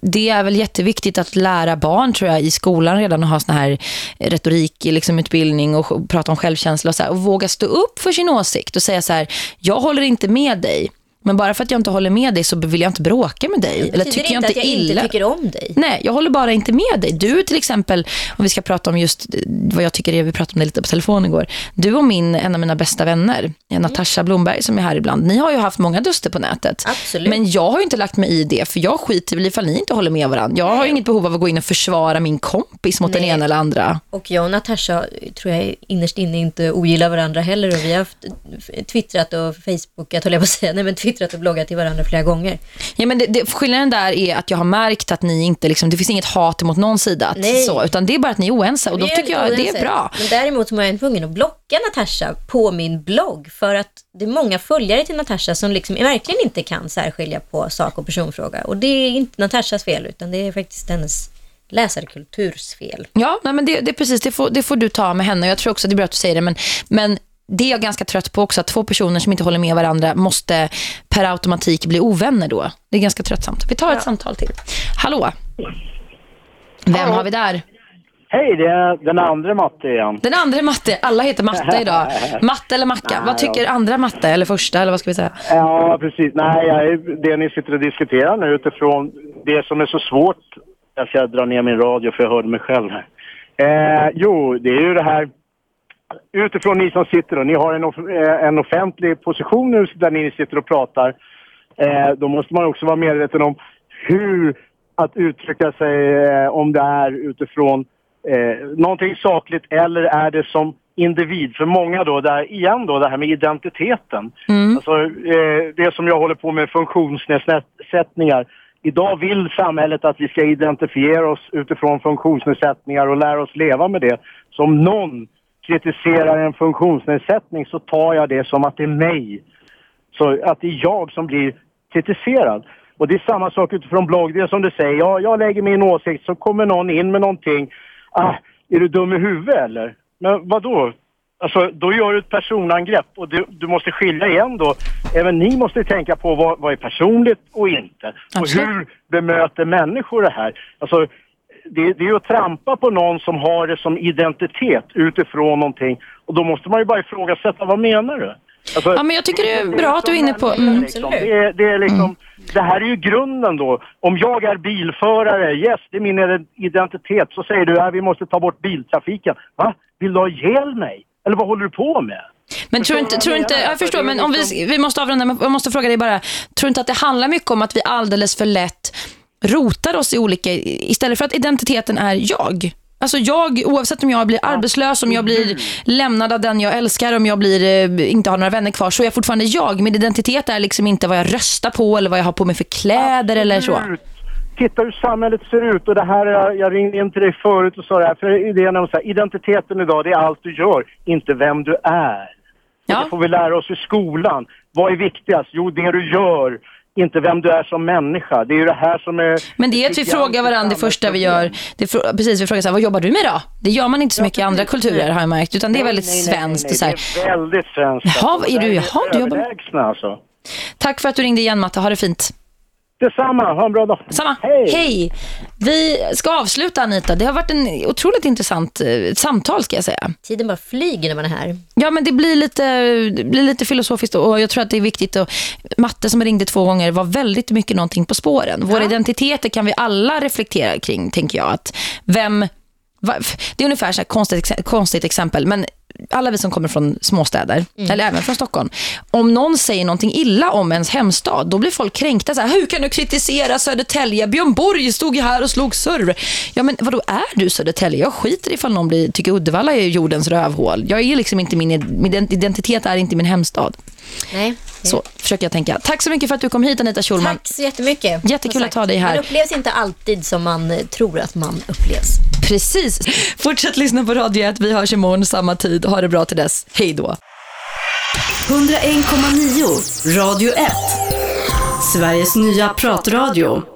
S2: det är väl jätteviktigt att lära barn tror jag i skolan redan att ha sån här retorik liksom utbildning och prata om självkänsla och, så här, och våga stå upp för sin åsikt och säga så här, jag håller inte med dig men bara för att jag inte håller med dig så vill jag inte bråka med dig.
S3: Eller tycker jag inte att jag illa. inte tycker om dig.
S2: Nej, jag håller bara inte med dig. Du till exempel, om vi ska prata om just vad jag tycker är, vi pratade om det lite på telefon igår. Du och min, en av mina bästa vänner, mm. Natasha Blomberg som är här ibland. Ni har ju haft många duster på nätet.
S3: Absolut.
S2: Men jag har ju inte lagt mig i det för jag skiter väl ifall ni inte håller med varandra. Jag har ju inget behov av att gå in och försvara min kompis mot Nej. den ena eller andra.
S3: Och jag och Natasha tror jag innerst inne inte ogillar varandra heller och vi har haft twittrat och facebookat, höll jag på att säga. Nej men twittrat och bloggat till varandra flera gånger.
S2: Ja, men det, det, skillnaden där är att jag har märkt att ni inte, liksom, det finns inget hat mot någon sida. Att, så, utan det är bara att ni är oense och då tycker jag oense. det är bra.
S3: Men däremot var jag tvungen att blocka Natasha på min blogg för att det är många följare till Natasha som liksom verkligen inte kan särskilja på sak och personfråga. Och det är inte Natashas fel utan det är faktiskt hennes läsarkulturs fel.
S2: Ja, nej, men det, det, precis, det får, det får du ta med henne. Jag tror också att det är bra att du säger det, men, men det är jag ganska trött på också, att två personer som inte håller med varandra måste per automatik bli ovänner då. Det är ganska tröttsamt. Vi tar ett ja. samtal till. Hallå? Vem Hallå. har vi där?
S6: Hej, det är den andra Matte igen.
S2: Den andra Matte, alla heter Matte idag. Matte eller Macka?
S6: Nej,
S2: Vad tycker
S6: ja.
S2: andra Matte eller första eller vad ska vi säga?
S6: Ja, precis. Nej, jag, det ni sitter och diskuterar nu utifrån det som är så svårt. Jag ska dra ner min radio för jag hörde mig själv här. Eh, jo, det är ju det här utifrån ni som sitter och ni har en, off eh, en offentlig position nu där ni sitter och pratar. Eh, då måste man också vara medveten om hur att uttrycka sig eh, om det är utifrån eh, någonting sakligt eller är det som individ. För många då, där, igen då, det här med identiteten. Alltså, eh, det som jag håller på med funktionsnedsättningar. Idag vill samhället att vi ska identifiera oss utifrån funktionsnedsättningar och lära oss leva med det. Så om någon kritiserar en funktionsnedsättning så tar jag det som att det är mig. Så att det är jag som blir kritiserad. Och det är samma sak utifrån blogg. Det är som du säger, ja, jag lägger min åsikt så kommer någon in med någonting. Ah, är du dum i huvudet eller? Men vad då? Alltså, då gör du ett personangrepp och du, du måste skilja igen då. Även ni måste tänka på vad, vad är personligt och inte. Och hur bemöter människor det här? Alltså, det, det är ju att trampa på någon som har det som identitet utifrån någonting. Och då måste man ju bara ifrågasätta, vad menar du? Alltså,
S2: Ja, men jag tycker det är bra att du är inne på...
S6: Mm.
S2: Mm.
S6: Liksom. Det, är, det, är liksom, det här är ju grunden då. Om jag är bilförare, yes, det är min identitet, så säger du att vi måste ta bort biltrafiken. Va? Vill du ha ihjäl mig? Eller vad håller du på med?
S2: Men tror inte,
S6: du
S2: tror inte, jag förstår,
S6: är
S2: men om vi,
S6: liksom-
S2: vi måste avrunda, men jag måste fråga dig bara, tror inte att det handlar mycket om att vi alldeles för lätt rotar oss i olika, istället för att identiteten är jag? Alltså jag, oavsett om jag blir arbetslös, om jag blir lämnad av den jag älskar, om jag blir, eh, inte har några vänner kvar, så är jag fortfarande jag. Min identitet är liksom inte vad jag röstar på eller vad jag har på mig för kläder eller så.
S6: Absolut. Titta hur samhället ser ut och det här, jag, jag ringde in till dig förut och sa det här, för idén om så här, identiteten idag, det är allt du gör, inte vem du är.
S2: Ja.
S6: Det får vi lära oss i skolan. Vad är viktigast? Jo, det du gör, inte vem du är som människa. Det är ju det här som är...
S2: Men det är att vi frågar varandra det första vi gör. Det är precis, vi frågar så här, vad jobbar du med då? Det gör man inte så mycket i andra kulturer har jag märkt, utan det är väldigt
S6: Nej, nej, nej,
S2: svenskt.
S6: nej. Det är väldigt svenskt.
S2: Jaha, är du- jaha, du jobbar
S6: alltså.
S2: Tack för att du ringde igen Matte, ha det fint.
S6: Detsamma, ha en bra dag.
S2: Samma.
S6: Hej.
S2: Vi ska avsluta Anita. Det har varit en otroligt intressant eh, samtal ska jag säga.
S3: Tiden bara flyger när man är här.
S2: Ja, men det blir lite, det blir lite filosofiskt och jag tror att det är viktigt. Och Matte som ringde två gånger var väldigt mycket någonting på spåren. Våra identiteter kan vi alla reflektera kring, tänker jag. Att vem, det är ungefär så här konstigt, konstigt exempel, men alla vi som kommer från småstäder, eller även från Stockholm, om någon säger någonting illa om ens hemstad, då blir folk kränkta. Så här, Hur kan du kritisera Södertälje? Björn Borg stod ju här och slog server. Ja, men vadå, är du Södertälje? Jag skiter ifall någon blir, tycker Uddevalla är jordens rövhål. Jag är liksom inte min, min identitet är inte min hemstad.
S3: Nej.
S2: Så försöker jag tänka. Tack så mycket för att du kom hit Anita Schulman.
S3: Tack så jättemycket.
S2: Jättekul att ha dig här.
S3: Man upplevs inte alltid som man eh, tror att man upplevs.
S2: Precis. Fortsätt lyssna på Radio 1. Vi hörs imorgon samma tid. Ha det bra till dess. Hej då.
S1: 101,9 Radio 1. Sveriges nya pratradio.